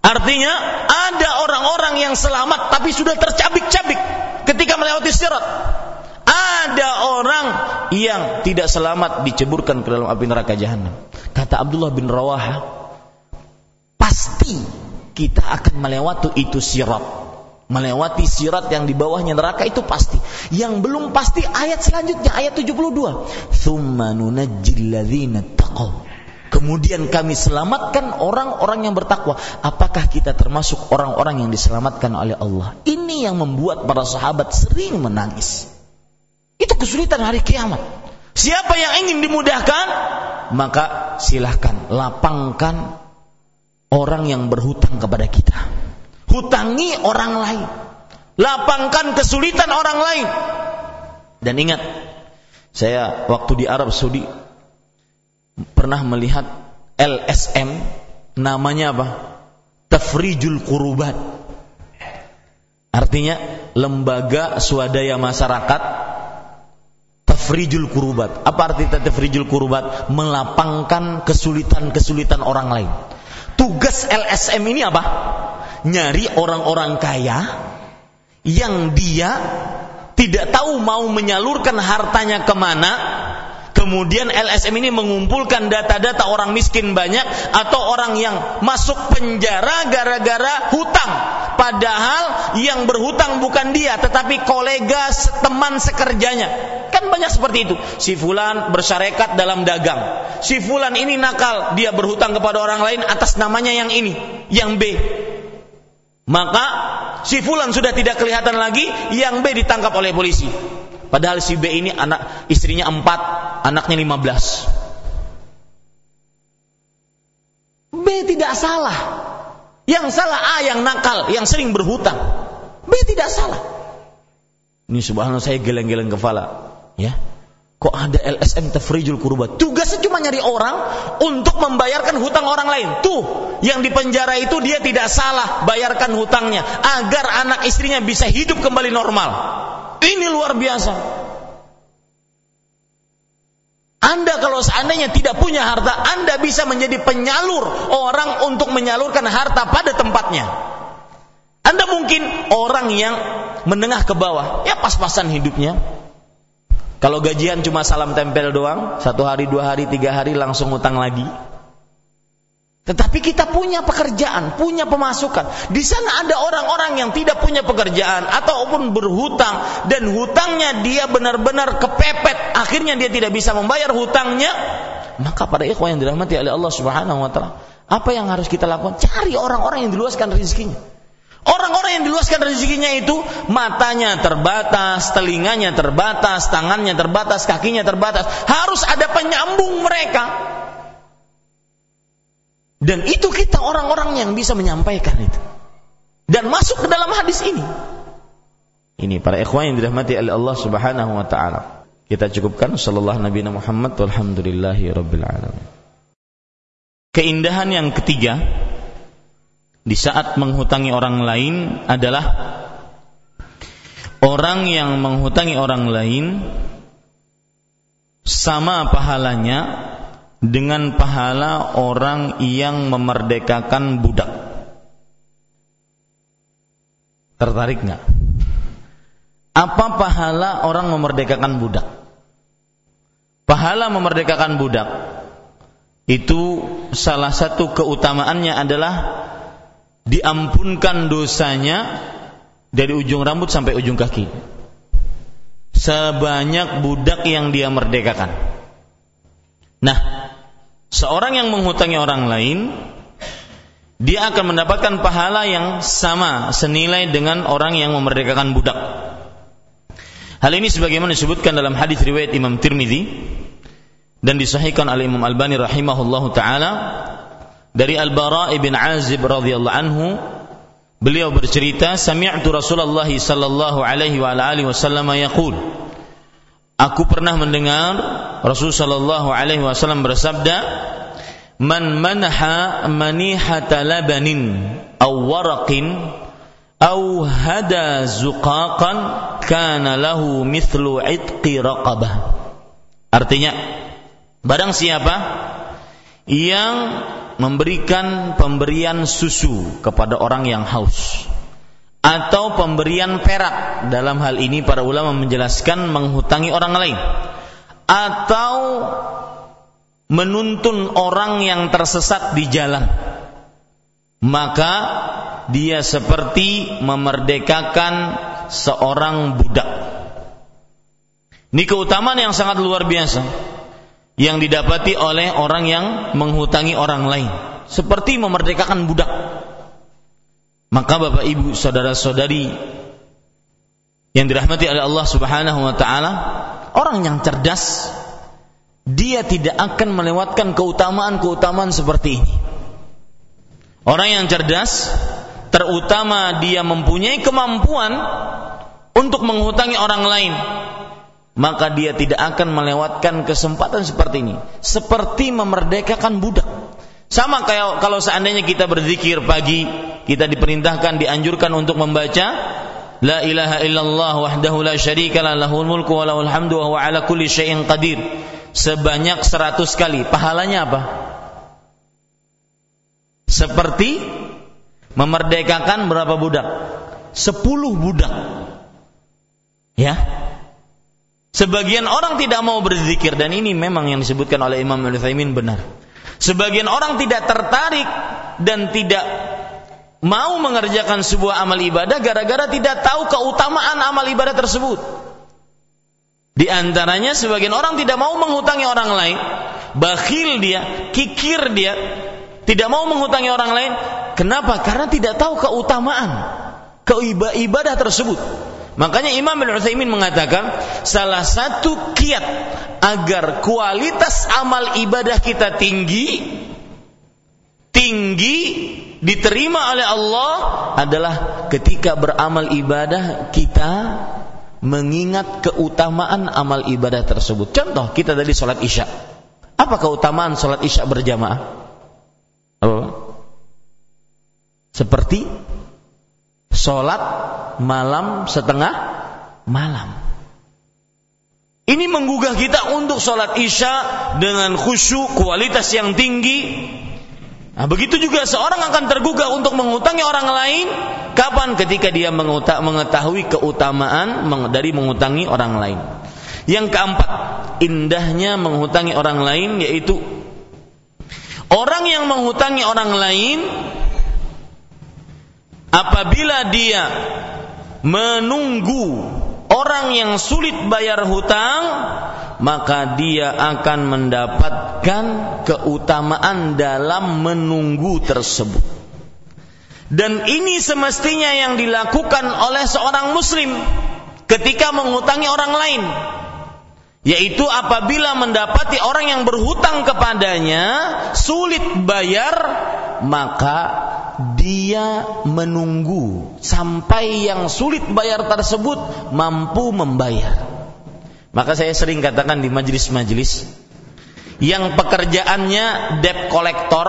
Artinya ada orang-orang yang selamat tapi sudah tercabik-cabik ketika melewati sirat ada orang yang tidak selamat diceburkan ke dalam api neraka jahanam kata Abdullah bin Rawaha pasti kita akan melewati itu sirat. melewati sirat yang di bawahnya neraka itu pasti. Yang belum pasti ayat selanjutnya ayat 72. Tsumma nunajjil ladzina taqaw. Kemudian kami selamatkan orang-orang yang bertakwa. Apakah kita termasuk orang-orang yang diselamatkan oleh Allah? Ini yang membuat para sahabat sering menangis. Itu kesulitan hari kiamat. Siapa yang ingin dimudahkan, maka silahkan lapangkan orang yang berhutang kepada kita hutangi orang lain. Lapangkan kesulitan orang lain. Dan ingat, saya waktu di Arab Saudi pernah melihat LSM namanya apa? Tafrijul Kurubat. Artinya lembaga swadaya masyarakat tafrijul kurubat. Apa arti tafrijul kurubat? Melapangkan kesulitan-kesulitan orang lain. Tugas LSM ini apa? nyari orang-orang kaya yang dia tidak tahu mau menyalurkan hartanya ke mana kemudian LSM ini mengumpulkan data-data orang miskin banyak atau orang yang masuk penjara gara-gara hutang. Padahal yang berhutang bukan dia tetapi kolega teman sekerjanya. Kan banyak seperti itu. Si fulan bersyarekat dalam dagang. Si fulan ini nakal dia berhutang kepada orang lain atas namanya yang ini yang B. Maka si fulan sudah tidak kelihatan lagi, yang B ditangkap oleh polisi. Padahal si B ini anak istrinya empat, anaknya lima belas. B tidak salah. Yang salah A yang nakal, yang sering berhutang. B tidak salah. Ini subhanallah saya geleng-geleng kepala. Ya, Kok ada LSM tafrijul kurbat? Tugasnya cuma nyari orang untuk membayarkan hutang orang lain. Tuh, yang di penjara itu dia tidak salah bayarkan hutangnya agar anak istrinya bisa hidup kembali normal. Ini luar biasa. Anda kalau seandainya tidak punya harta, Anda bisa menjadi penyalur orang untuk menyalurkan harta pada tempatnya. Anda mungkin orang yang menengah ke bawah, ya pas-pasan hidupnya, kalau gajian cuma salam tempel doang, satu hari, dua hari, tiga hari langsung utang lagi. Tetapi kita punya pekerjaan, punya pemasukan. Di sana ada orang-orang yang tidak punya pekerjaan ataupun berhutang dan hutangnya dia benar-benar kepepet, akhirnya dia tidak bisa membayar hutangnya. Maka pada ikhwan yang dirahmati oleh Allah Subhanahu wa taala, apa yang harus kita lakukan? Cari orang-orang yang diluaskan rezekinya. Orang-orang yang diluaskan rezekinya itu matanya terbatas, telinganya terbatas, tangannya terbatas, kakinya terbatas. Harus ada penyambung mereka. Dan itu kita orang-orang yang bisa menyampaikan itu. Dan masuk ke dalam hadis ini. Ini para ikhwan yang dirahmati oleh Allah Subhanahu wa taala. Kita cukupkan sallallahu nabi Muhammad walhamdulillahi rabbil alamin. Keindahan yang ketiga di saat menghutangi orang lain adalah orang yang menghutangi orang lain sama pahalanya dengan pahala orang yang memerdekakan budak. Tertarik nggak? Apa pahala orang memerdekakan budak? Pahala memerdekakan budak itu salah satu keutamaannya adalah diampunkan dosanya dari ujung rambut sampai ujung kaki. Sebanyak budak yang dia merdekakan. Nah, seorang yang menghutangi orang lain, dia akan mendapatkan pahala yang sama senilai dengan orang yang memerdekakan budak. Hal ini sebagaimana disebutkan dalam hadis riwayat Imam Tirmidzi dan disahihkan oleh Imam Albani rahimahullahu taala dari Al-Bara ibn Azib radhiyallahu anhu beliau bercerita sami'tu Rasulullah sallallahu alaihi wa alihi wasallam yaqul Aku pernah mendengar Rasul sallallahu alaihi wasallam bersabda Man manha manihata labanin aw waraqin aw hada zuqaqan kana lahu mithlu itqi raqabah. Artinya barang siapa yang memberikan pemberian susu kepada orang yang haus atau pemberian perak dalam hal ini para ulama menjelaskan menghutangi orang lain atau menuntun orang yang tersesat di jalan maka dia seperti memerdekakan seorang budak. Ini keutamaan yang sangat luar biasa yang didapati oleh orang yang menghutangi orang lain, seperti memerdekakan budak. Maka Bapak Ibu, saudara-saudari yang dirahmati oleh Allah Subhanahu wa taala, orang yang cerdas dia tidak akan melewatkan keutamaan-keutamaan seperti ini. Orang yang cerdas terutama dia mempunyai kemampuan untuk menghutangi orang lain, maka dia tidak akan melewatkan kesempatan seperti ini. Seperti memerdekakan budak. Sama kayak kalau seandainya kita berzikir pagi, kita diperintahkan, dianjurkan untuk membaca La ilaha illallah wahdahu la syarika la lahul mulku wa lahul hamdu wa huwa ala kulli syai'in qadir. Sebanyak seratus kali. Pahalanya apa? Seperti memerdekakan berapa budak? Sepuluh budak. Ya. Sebagian orang tidak mau berzikir dan ini memang yang disebutkan oleh Imam Al-Utsaimin benar. Sebagian orang tidak tertarik dan tidak mau mengerjakan sebuah amal ibadah gara-gara tidak tahu keutamaan amal ibadah tersebut. Di antaranya sebagian orang tidak mau menghutangi orang lain, bakhil dia, kikir dia, tidak mau menghutangi orang lain. Kenapa? Karena tidak tahu keutamaan keibadah tersebut. Makanya Imam bin Utsaimin mengatakan salah satu kiat agar kualitas amal ibadah kita tinggi tinggi diterima oleh Allah adalah ketika beramal ibadah kita mengingat keutamaan amal ibadah tersebut. Contoh kita tadi sholat isya. Apa keutamaan sholat isya berjamaah? Apa? Seperti sholat malam setengah malam. Ini menggugah kita untuk sholat isya dengan khusyuk, kualitas yang tinggi. Nah, begitu juga seorang akan tergugah untuk mengutangi orang lain. Kapan? Ketika dia mengetahui keutamaan dari mengutangi orang lain. Yang keempat, indahnya menghutangi orang lain yaitu orang yang menghutangi orang lain apabila dia menunggu orang yang sulit bayar hutang maka dia akan mendapatkan keutamaan dalam menunggu tersebut. Dan ini semestinya yang dilakukan oleh seorang muslim ketika mengutangi orang lain yaitu apabila mendapati orang yang berhutang kepadanya sulit bayar maka dia menunggu sampai yang sulit bayar tersebut mampu membayar maka saya sering katakan di majelis-majelis yang pekerjaannya debt collector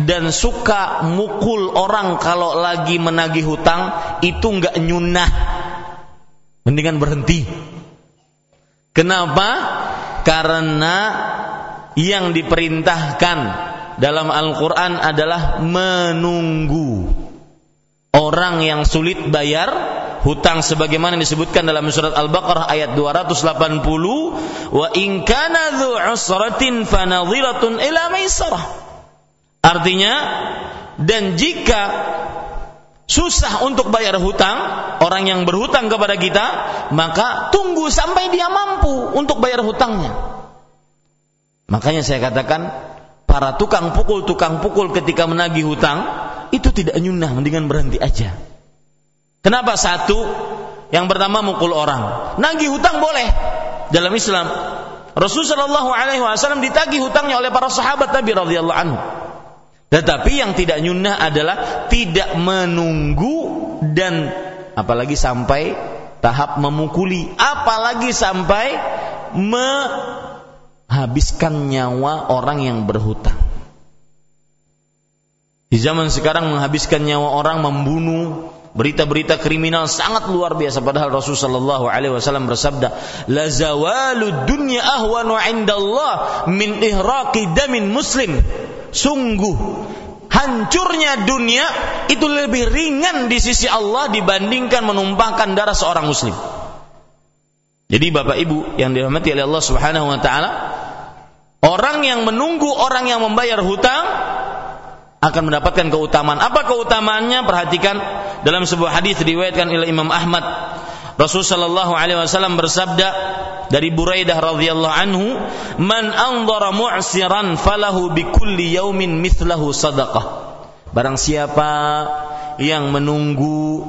dan suka mukul orang kalau lagi menagih hutang itu nggak nyunah. Mendingan berhenti. Kenapa? Karena yang diperintahkan dalam Al-Quran adalah menunggu. Orang yang sulit bayar hutang sebagaimana disebutkan dalam surat Al-Baqarah ayat 280 wa in kana dzu usratin fanadhiratun ila maisarah artinya dan jika susah untuk bayar hutang, orang yang berhutang kepada kita, maka tunggu sampai dia mampu untuk bayar hutangnya. Makanya saya katakan, para tukang pukul, tukang pukul ketika menagih hutang, itu tidak nyunah, mendingan berhenti aja. Kenapa? Satu, yang pertama mukul orang. Nagih hutang boleh dalam Islam. Rasulullah Shallallahu Alaihi Wasallam ditagih hutangnya oleh para sahabat Nabi radhiyallahu anhu. Tetapi yang tidak nyunnah adalah tidak menunggu dan apalagi sampai tahap memukuli, apalagi sampai menghabiskan nyawa orang yang berhutang. Di zaman sekarang menghabiskan nyawa orang membunuh berita-berita kriminal sangat luar biasa padahal Rasulullah sallallahu alaihi wasallam bersabda la zawalud dunya ahwanu indallah min ihraqi damin muslim sungguh hancurnya dunia itu lebih ringan di sisi Allah dibandingkan menumpahkan darah seorang muslim. Jadi Bapak Ibu yang dirahmati oleh Allah Subhanahu wa taala, orang yang menunggu orang yang membayar hutang akan mendapatkan keutamaan. Apa keutamaannya? Perhatikan dalam sebuah hadis diriwayatkan oleh Imam Ahmad. Rasul sallallahu alaihi wasallam bersabda dari Buraidah radhiyallahu anhu, "Man anzara mu'siran falahu bi kulli yaumin mithlahu sadaqah." Barang siapa yang menunggu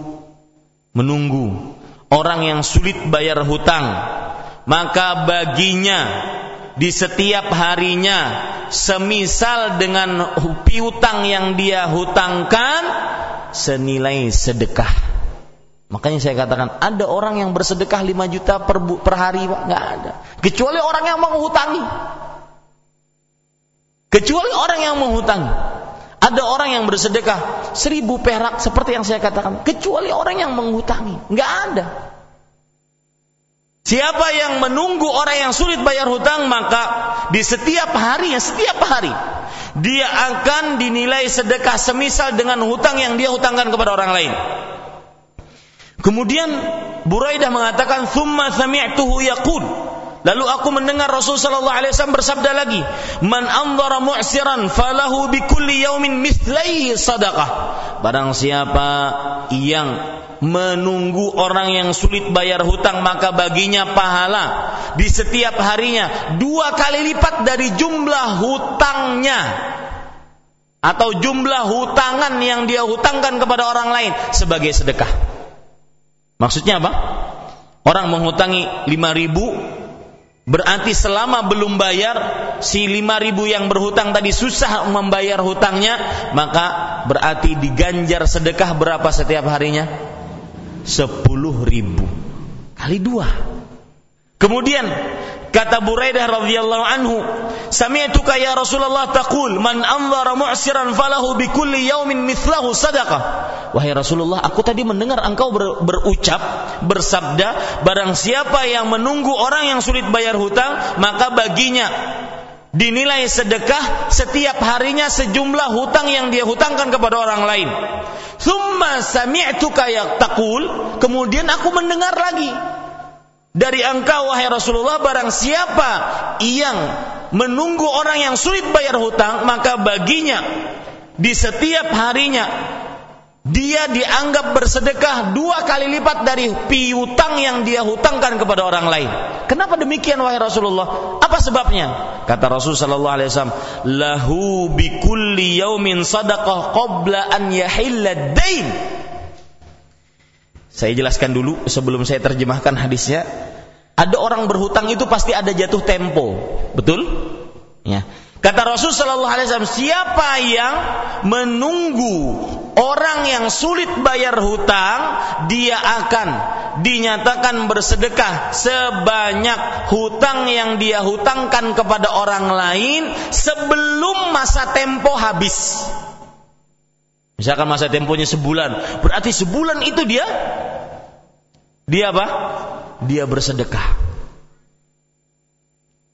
menunggu orang yang sulit bayar hutang, maka baginya di setiap harinya semisal dengan piutang yang dia hutangkan senilai sedekah. Makanya saya katakan ada orang yang bersedekah 5 juta per, per hari Pak, nggak ada. Kecuali orang yang menghutangi. Kecuali orang yang menghutangi. Ada orang yang bersedekah seribu perak seperti yang saya katakan. Kecuali orang yang menghutangi. Nggak ada. Siapa yang menunggu orang yang sulit bayar hutang maka di setiap hari setiap hari dia akan dinilai sedekah semisal dengan hutang yang dia hutangkan kepada orang lain. Kemudian Buraidah mengatakan thumma sami'tuhu yaqul Lalu aku mendengar Rasul sallallahu alaihi wasallam bersabda lagi, "Man anzara mu'siran falahu bi kulli yaumin mithlaihi sadaqah." Barang siapa yang menunggu orang yang sulit bayar hutang maka baginya pahala di setiap harinya dua kali lipat dari jumlah hutangnya atau jumlah hutangan yang dia hutangkan kepada orang lain sebagai sedekah. Maksudnya apa? Orang menghutangi 5000 Berarti selama belum bayar si lima ribu yang berhutang tadi susah membayar hutangnya, maka berarti diganjar sedekah berapa setiap harinya? sepuluh ribu kali dua. Kemudian kata Buraidah radhiyallahu anhu, "Sami'tuka ya Rasulullah taqul man anzara mu'siran falahu bi kulli yaumin mithlahu sadaqah." Wahai Rasulullah, aku tadi mendengar engkau ber, berucap, bersabda, barang siapa yang menunggu orang yang sulit bayar hutang, maka baginya dinilai sedekah setiap harinya sejumlah hutang yang dia hutangkan kepada orang lain. Thumma sami'tuka yaqtaqul, kemudian aku mendengar lagi dari engkau wahai Rasulullah barang siapa yang menunggu orang yang sulit bayar hutang maka baginya di setiap harinya dia dianggap bersedekah dua kali lipat dari piutang yang dia hutangkan kepada orang lain. Kenapa demikian wahai Rasulullah? Apa sebabnya? Kata Rasul sallallahu alaihi wasallam, "Lahu bi kulli yaumin sadaqah qabla an yahilla dain." Saya jelaskan dulu sebelum saya terjemahkan hadisnya. Ada orang berhutang itu pasti ada jatuh tempo, betul? Ya. Kata Rasul Shallallahu Alaihi Wasallam, siapa yang menunggu orang yang sulit bayar hutang, dia akan dinyatakan bersedekah sebanyak hutang yang dia hutangkan kepada orang lain sebelum masa tempo habis. Misalkan masa temponya sebulan, berarti sebulan itu dia dia apa? Dia bersedekah.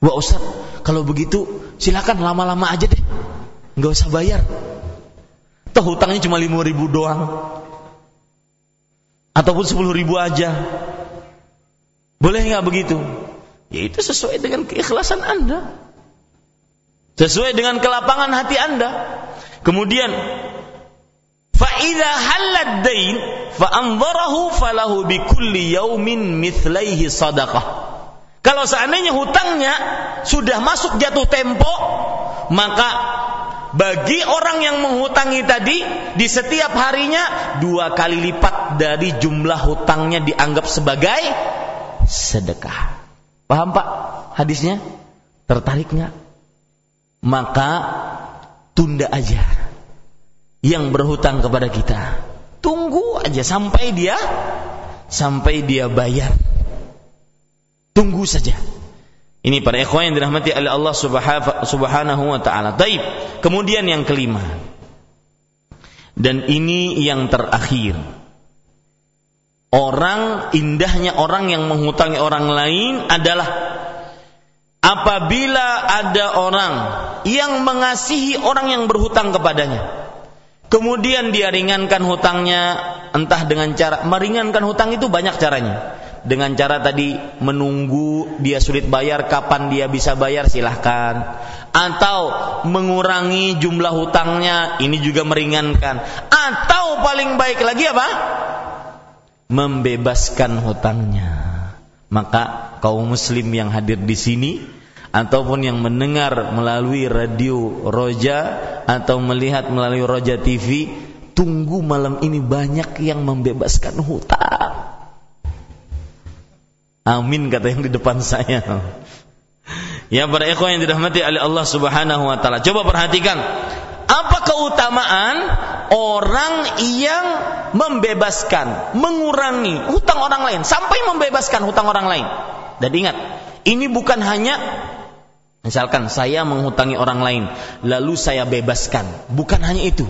Wah Ustaz, kalau begitu silakan lama-lama aja deh. Nggak usah bayar. Toh hutangnya cuma lima ribu doang. Ataupun sepuluh ribu aja. Boleh nggak begitu? Ya itu sesuai dengan keikhlasan Anda. Sesuai dengan kelapangan hati Anda. Kemudian idza halad dain fa anzarahu falahu bi kulli yaumin mithlaihi sadaqah. Kalau seandainya hutangnya sudah masuk jatuh tempo, maka bagi orang yang menghutangi tadi di setiap harinya dua kali lipat dari jumlah hutangnya dianggap sebagai sedekah. Paham Pak hadisnya? Tertarik nggak? Maka tunda aja yang berhutang kepada kita. Tunggu aja sampai dia sampai dia bayar. Tunggu saja. Ini para ikhwan yang dirahmati oleh Allah Subhanahu wa taala. Taib. Kemudian yang kelima. Dan ini yang terakhir. Orang indahnya orang yang menghutangi orang lain adalah apabila ada orang yang mengasihi orang yang berhutang kepadanya. Kemudian dia ringankan hutangnya entah dengan cara meringankan hutang itu banyak caranya. Dengan cara tadi menunggu dia sulit bayar kapan dia bisa bayar silahkan. Atau mengurangi jumlah hutangnya ini juga meringankan. Atau paling baik lagi apa? Membebaskan hutangnya. Maka kaum muslim yang hadir di sini ataupun yang mendengar melalui radio Roja atau melihat melalui Roja TV tunggu malam ini banyak yang membebaskan hutang Amin kata yang di depan saya. Ya para ikhwan yang dirahmati oleh Allah Subhanahu wa taala. Coba perhatikan apa keutamaan orang yang membebaskan, mengurangi hutang orang lain sampai membebaskan hutang orang lain. Dan ingat, ini bukan hanya misalkan saya menghutangi orang lain lalu saya bebaskan, bukan hanya itu.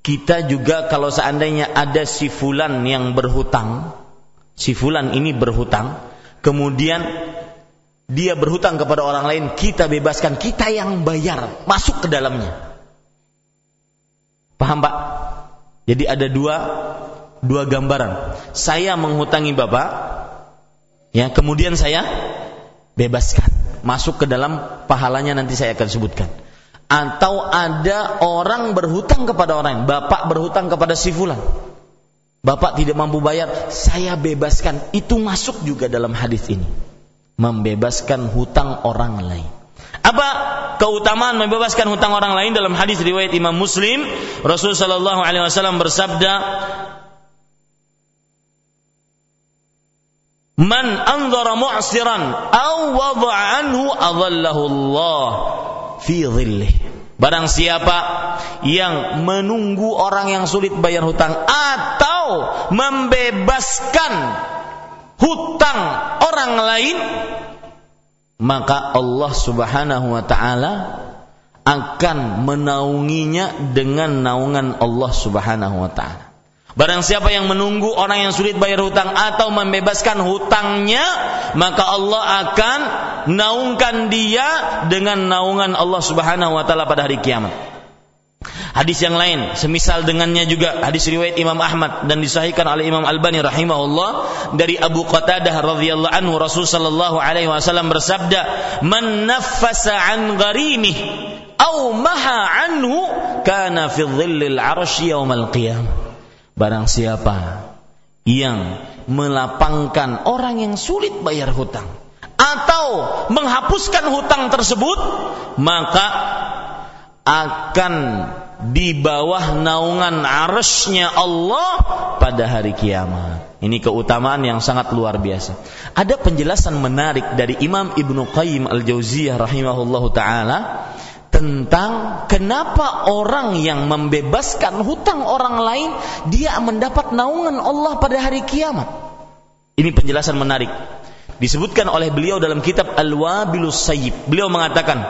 Kita juga kalau seandainya ada si fulan yang berhutang, si fulan ini berhutang, kemudian dia berhutang kepada orang lain, kita bebaskan, kita yang bayar, masuk ke dalamnya. Paham Pak? Jadi ada dua dua gambaran. Saya menghutangi Bapak, ya, kemudian saya bebaskan, masuk ke dalam pahalanya nanti saya akan sebutkan. Atau ada orang berhutang kepada orang lain, Bapak berhutang kepada si fulan Bapak tidak mampu bayar, saya bebaskan. Itu masuk juga dalam hadis ini. Membebaskan hutang orang lain. Apa keutamaan membebaskan hutang orang lain dalam hadis riwayat Imam Muslim? Rasul sallallahu alaihi wasallam bersabda, "Man anzara mu'siran aw wada'a anhu adallahu Allah fi dhillih." Barang siapa yang menunggu orang yang sulit bayar hutang atau membebaskan hutang orang lain, maka Allah Subhanahu wa taala akan menaunginya dengan naungan Allah Subhanahu wa taala. Barang siapa yang menunggu orang yang sulit bayar hutang atau membebaskan hutangnya, maka Allah akan naungkan dia dengan naungan Allah Subhanahu wa taala pada hari kiamat. Hadis yang lain semisal dengannya juga hadis riwayat Imam Ahmad dan disahihkan oleh Imam Albani rahimahullah dari Abu Qatadah radhiyallahu anhu Rasul sallallahu alaihi wasallam bersabda man naffasa an gharimih aw maha anhu kana fi dhillil arsy yaumal qiyamah Barang siapa yang melapangkan orang yang sulit bayar hutang atau menghapuskan hutang tersebut maka akan di bawah naungan arasnya Allah pada hari kiamat. Ini keutamaan yang sangat luar biasa. Ada penjelasan menarik dari Imam Ibnu Qayyim Al-Jauziyah rahimahullahu taala tentang kenapa orang yang membebaskan hutang orang lain dia mendapat naungan Allah pada hari kiamat. Ini penjelasan menarik. Disebutkan oleh beliau dalam kitab Al-Wabilus Sayyib. Beliau mengatakan,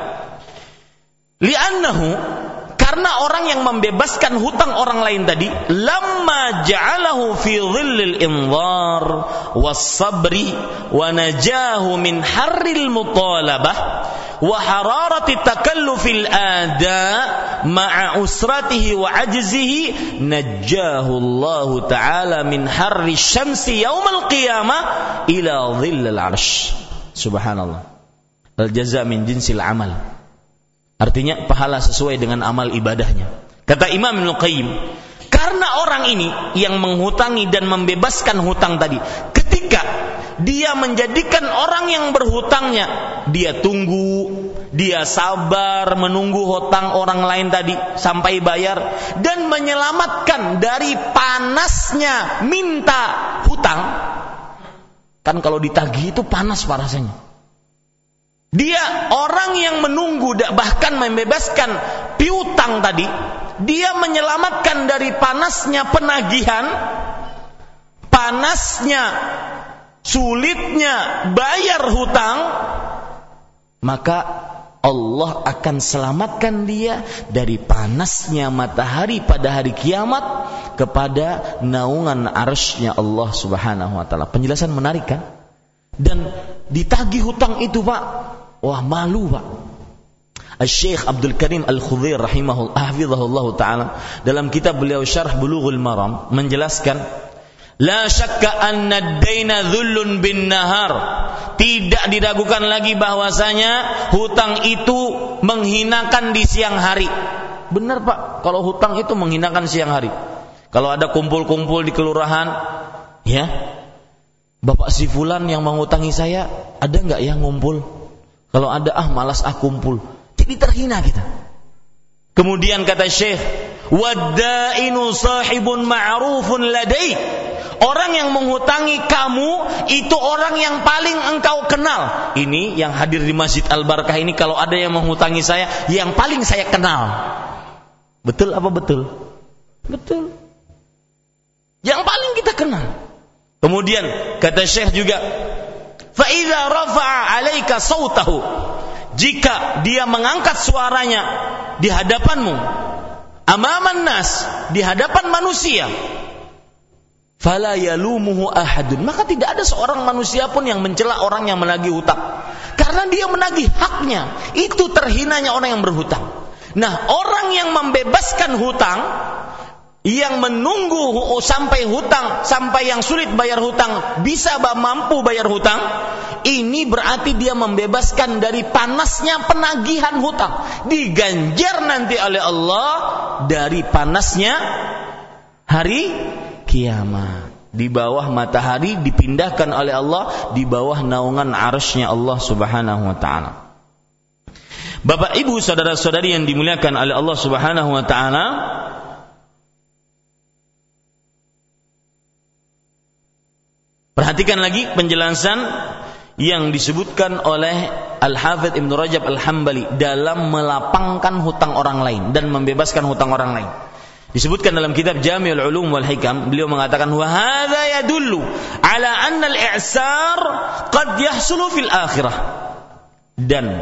"Li'annahu karena orang yang membebaskan hutang orang lain tadi lamma ja'alahu fi dhillil inzar was sabri wa najahu min harril mutalabah wa hararati takallufil ada ma'a usratihi wa ajzihi najjahu Allah taala min harri syamsi yaumal qiyamah ila dhillil arsh. Subhanallah. Al jaza min jinsil amal Artinya pahala sesuai dengan amal ibadahnya. Kata Imam Ibnu Qayyim, karena orang ini yang menghutangi dan membebaskan hutang tadi, ketika dia menjadikan orang yang berhutangnya, dia tunggu, dia sabar menunggu hutang orang lain tadi sampai bayar dan menyelamatkan dari panasnya minta hutang. Kan kalau ditagih itu panas pak rasanya. Dia orang yang menunggu bahkan membebaskan piutang tadi, dia menyelamatkan dari panasnya penagihan, panasnya sulitnya bayar hutang, maka Allah akan selamatkan dia dari panasnya matahari pada hari kiamat kepada naungan arsy Allah Subhanahu wa taala. Penjelasan menarik kan? Dan ditagih hutang itu, Pak, Wah malu pak. Al-Syeikh Abdul Karim Al-Khudir rahimahullah taala dalam kitab beliau Syarh Bulughul Maram menjelaskan La syakka anna daina dhullun bin nahar. Tidak diragukan lagi bahwasanya hutang itu menghinakan di siang hari. Benar Pak, kalau hutang itu menghinakan siang hari. Kalau ada kumpul-kumpul di kelurahan, ya, Bapak si Fulan yang mengutangi saya, ada nggak yang ngumpul? Kalau ada, ah malas ah kumpul. Jadi terhina kita. Kemudian kata Syekh, wadainu sahibun ma'rufun ladai Orang yang menghutangi kamu itu orang yang paling engkau kenal. Ini yang hadir di Masjid Al-Barakah ini kalau ada yang menghutangi saya, yang paling saya kenal. Betul apa betul? Betul. Yang paling kita kenal. Kemudian kata Syekh juga, "Fa rafa'a 'alaika sautahu." Jika dia mengangkat suaranya di hadapanmu, amaman nas, di hadapan manusia, fala yalumuhu ahadun maka tidak ada seorang manusia pun yang mencela orang yang menagih hutang karena dia menagih haknya itu terhinanya orang yang berhutang nah orang yang membebaskan hutang yang menunggu sampai hutang sampai yang sulit bayar hutang bisa mampu bayar hutang ini berarti dia membebaskan dari panasnya penagihan hutang diganjar nanti oleh Allah dari panasnya hari kiamat. Di bawah matahari dipindahkan oleh Allah di bawah naungan arusnya Allah Subhanahu wa taala. Bapak Ibu saudara-saudari yang dimuliakan oleh Allah Subhanahu wa taala, Perhatikan lagi penjelasan yang disebutkan oleh Al-Hafidh Ibn Rajab Al-Hambali dalam melapangkan hutang orang lain dan membebaskan hutang orang lain. Disebutkan dalam kitab Jami'ul Ulum wal Hikam, beliau mengatakan wa hadza yadullu ala anna al-i'sar qad yahsulu fil akhirah. Dan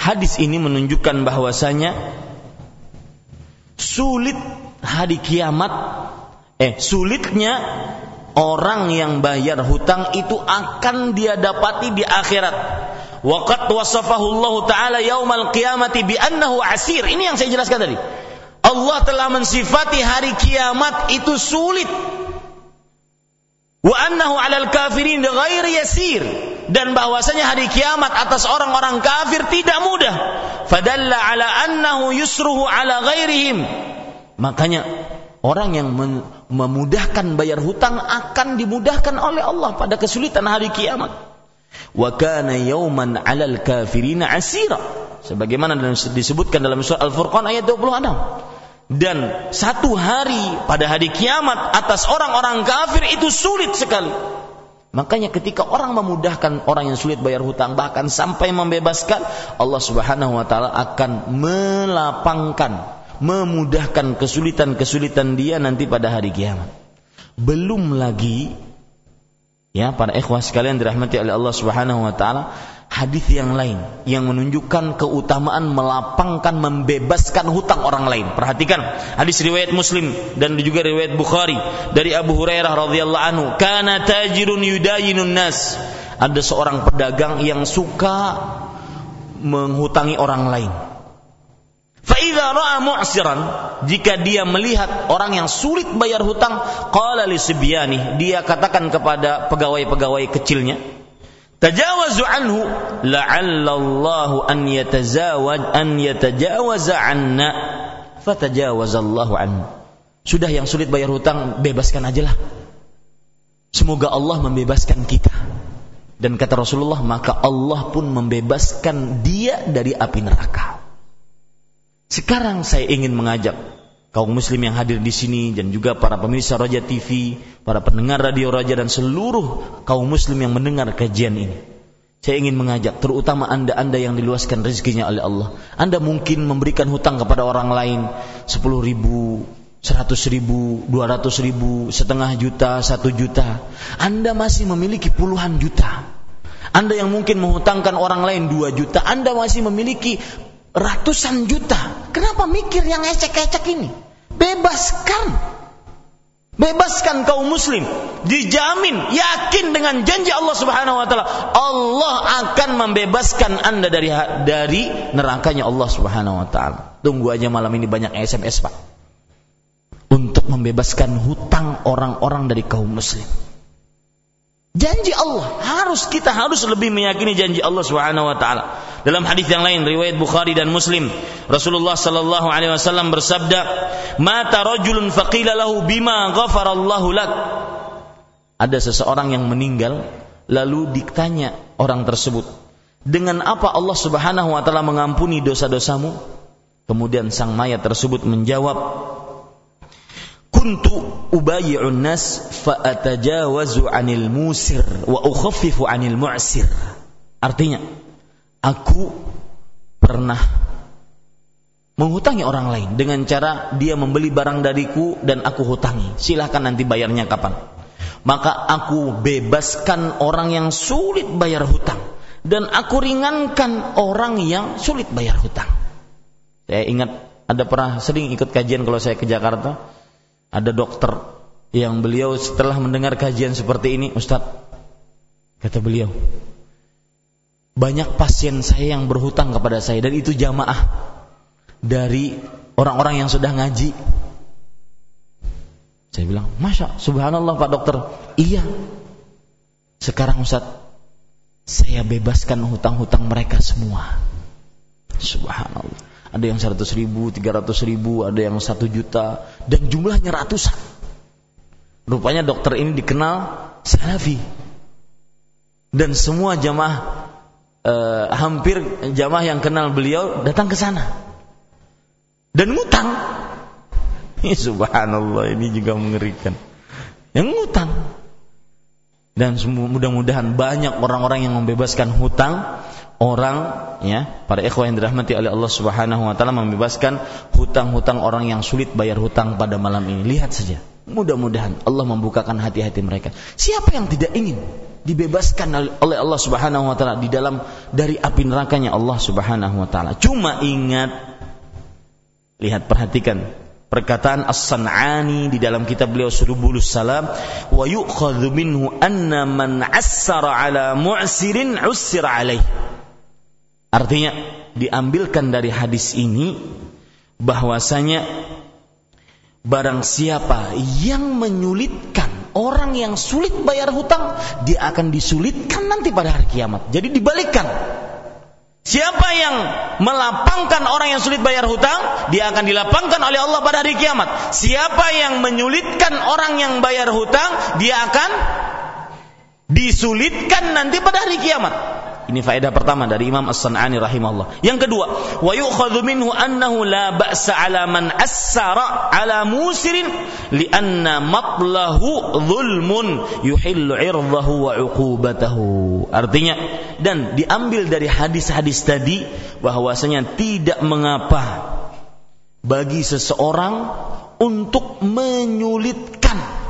hadis ini menunjukkan bahwasanya sulit hari kiamat eh sulitnya orang yang bayar hutang itu akan dia dapati di akhirat. Waqad wasafahu taala yaumal qiyamati bi annahu asir. Ini yang saya jelaskan tadi. Allah telah mensifati hari kiamat itu sulit. Wa annahu 'alal kafirin ghairi yasir dan bahwasanya hari kiamat atas orang-orang kafir tidak mudah. Fadalla 'ala annahu yusruhu 'ala ghairihim. Makanya orang yang memudahkan bayar hutang akan dimudahkan oleh Allah pada kesulitan hari kiamat. Wa kana 'alal kafirin 'asira. Sebagaimana disebutkan dalam surah Al-Furqan ayat 26 dan satu hari pada hari kiamat atas orang-orang kafir itu sulit sekali. Makanya ketika orang memudahkan orang yang sulit bayar hutang bahkan sampai membebaskan Allah Subhanahu wa taala akan melapangkan memudahkan kesulitan-kesulitan dia nanti pada hari kiamat. Belum lagi ya para ikhwah sekalian dirahmati oleh Allah Subhanahu wa taala hadis yang lain yang menunjukkan keutamaan melapangkan membebaskan hutang orang lain. Perhatikan hadis riwayat Muslim dan juga riwayat Bukhari dari Abu Hurairah radhiyallahu anhu, "Kana tajirun yudayinun nas." Ada seorang pedagang yang suka menghutangi orang lain. Fa'idha ra'a mu'siran. Jika dia melihat orang yang sulit bayar hutang, qala li dia katakan kepada pegawai-pegawai kecilnya, tajawazu anhu la'alla Allah an yatazawaj an yatajawaza anna fatajawazallahu anhu. Sudah yang sulit bayar hutang bebaskan aja lah. Semoga Allah membebaskan kita. Dan kata Rasulullah maka Allah pun membebaskan dia dari api neraka sekarang saya ingin mengajak kaum muslim yang hadir di sini dan juga para pemirsa Raja TV, para pendengar radio Raja dan seluruh kaum muslim yang mendengar kajian ini. Saya ingin mengajak terutama Anda-anda yang diluaskan rezekinya oleh Allah. Anda mungkin memberikan hutang kepada orang lain 10 ribu, 100 ribu, 200 ribu, setengah juta, satu juta. Anda masih memiliki puluhan juta. Anda yang mungkin menghutangkan orang lain 2 juta, Anda masih memiliki ratusan juta. Kenapa mikir yang ecek-ecek ini? Bebaskan. Bebaskan kaum muslim. Dijamin, yakin dengan janji Allah Subhanahu wa taala, Allah akan membebaskan Anda dari dari nerakanya Allah Subhanahu wa taala. Tunggu aja malam ini banyak SMS, Pak. Untuk membebaskan hutang orang-orang dari kaum muslim. Janji Allah harus kita harus lebih meyakini janji Allah Subhanahu wa taala. Dalam hadis yang lain riwayat Bukhari dan Muslim, Rasulullah sallallahu alaihi wasallam bersabda, "Mata rajulun faqila lahu bima ghafarallahu lak." Ada seseorang yang meninggal lalu ditanya orang tersebut, "Dengan apa Allah Subhanahu wa taala mengampuni dosa-dosamu?" Kemudian sang mayat tersebut menjawab, kuntu ubayyi'un nas fa atajawazu 'anil musir wa ukhaffifu 'anil mu'sir. Artinya, aku pernah menghutangi orang lain dengan cara dia membeli barang dariku dan aku hutangi. Silahkan nanti bayarnya kapan. Maka aku bebaskan orang yang sulit bayar hutang dan aku ringankan orang yang sulit bayar hutang. Saya ingat ada pernah sering ikut kajian kalau saya ke Jakarta ada dokter yang beliau setelah mendengar kajian seperti ini, Ustaz, kata beliau, banyak pasien saya yang berhutang kepada saya dan itu jamaah dari orang-orang yang sudah ngaji. Saya bilang, Masya, subhanallah Pak Dokter. Iya. Sekarang Ustaz, saya bebaskan hutang-hutang mereka semua. Subhanallah ada yang 100 ribu, 300 ribu, ada yang 1 juta, dan jumlahnya ratusan. Rupanya dokter ini dikenal salafi. Dan semua jamaah eh, hampir jamaah yang kenal beliau datang ke sana. Dan ngutang. Ini subhanallah ini juga mengerikan. Yang ngutang. Dan mudah-mudahan banyak orang-orang yang membebaskan hutang orang ya para ikhwah yang dirahmati oleh Allah Subhanahu wa taala membebaskan hutang-hutang orang yang sulit bayar hutang pada malam ini. Lihat saja. Mudah-mudahan Allah membukakan hati-hati mereka. Siapa yang tidak ingin dibebaskan oleh Allah Subhanahu wa taala di dalam dari api nerakanya Allah Subhanahu wa taala. Cuma ingat lihat perhatikan perkataan As-San'ani di dalam kitab beliau Surubulus Salam wa yu'khadhu minhu anna man 'assara 'ala mu'sirin 'ussira 'alaihi Artinya diambilkan dari hadis ini bahwasanya barang siapa yang menyulitkan orang yang sulit bayar hutang, dia akan disulitkan nanti pada hari kiamat. Jadi dibalikkan. Siapa yang melapangkan orang yang sulit bayar hutang, dia akan dilapangkan oleh Allah pada hari kiamat. Siapa yang menyulitkan orang yang bayar hutang, dia akan disulitkan nanti pada hari kiamat. Ini faedah pertama dari Imam As-San'ani rahimahullah. Yang kedua, wa yu'khadhu minhu annahu la ba'sa 'ala man assara 'ala musirin li'anna matlahu dhulmun yuhillu 'irdahu wa 'uqubatahu. Artinya dan diambil dari hadis-hadis tadi bahwasanya tidak mengapa bagi seseorang untuk menyulitkan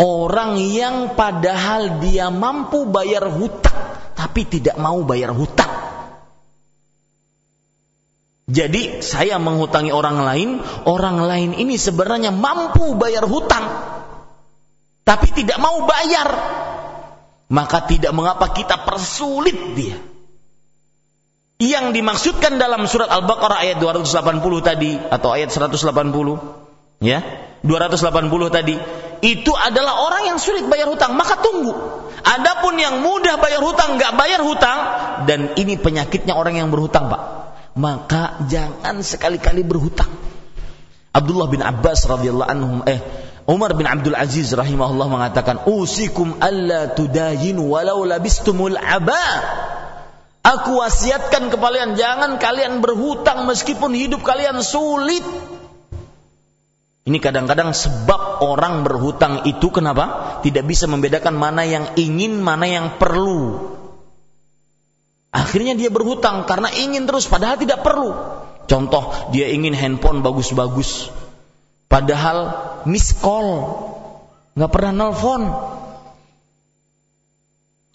orang yang padahal dia mampu bayar hutang tapi tidak mau bayar hutang. Jadi saya menghutangi orang lain, orang lain ini sebenarnya mampu bayar hutang, tapi tidak mau bayar. Maka tidak mengapa kita persulit dia. Yang dimaksudkan dalam surat Al-Baqarah ayat 280 tadi atau ayat 180 ya 280 tadi itu adalah orang yang sulit bayar hutang maka tunggu. Adapun yang mudah bayar hutang nggak bayar hutang dan ini penyakitnya orang yang berhutang pak. Maka jangan sekali-kali berhutang. Abdullah bin Abbas radhiyallahu anhum eh Umar bin Abdul Aziz rahimahullah mengatakan usikum alla tudayin walau labistumul aba. Aku wasiatkan kepada kalian jangan kalian berhutang meskipun hidup kalian sulit ini kadang-kadang sebab orang berhutang itu kenapa? Tidak bisa membedakan mana yang ingin, mana yang perlu. Akhirnya dia berhutang karena ingin terus padahal tidak perlu. Contoh, dia ingin handphone bagus-bagus. Padahal miss call. Nggak pernah nelfon.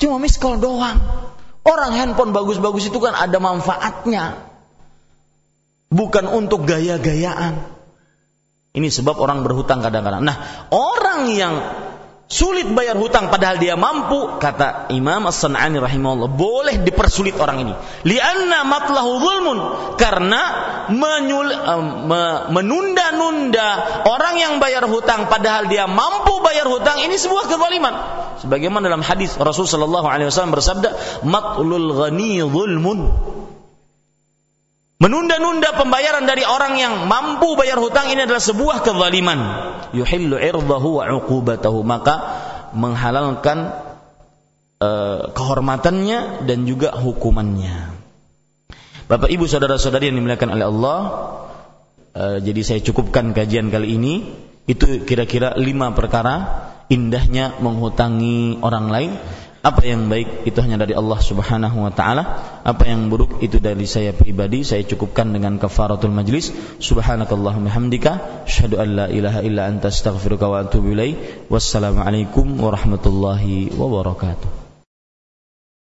Cuma miss call doang. Orang handphone bagus-bagus itu kan ada manfaatnya. Bukan untuk gaya-gayaan. Ini sebab orang berhutang kadang-kadang. Nah, orang yang sulit bayar hutang padahal dia mampu kata Imam As-San'ani rahimahullah boleh dipersulit orang ini. Lianna matlahu zulmun. Karena menyul, menunda-nunda orang yang bayar hutang padahal dia mampu bayar hutang ini sebuah kezaliman. Sebagaimana dalam hadis Rasul sallallahu alaihi wasallam bersabda matlul ghani zulmun Menunda-nunda pembayaran dari orang yang mampu bayar hutang ini adalah sebuah kezaliman. Yuhillu irdahu wa uqubatahu. Maka menghalalkan uh, kehormatannya dan juga hukumannya. Bapak Ibu saudara-saudari yang dimuliakan oleh Allah, uh, jadi saya cukupkan kajian kali ini. Itu kira-kira lima perkara indahnya menghutangi orang lain apa yang baik itu hanya dari Allah Subhanahu wa taala. Apa yang buruk itu dari saya pribadi. Saya cukupkan dengan kafaratul majlis. Subhanakallahumma hamdika asyhadu an la ilaha illa anta astaghfiruka wa atubu ilaik wassalamu alaikum warahmatullahi wabarakatuh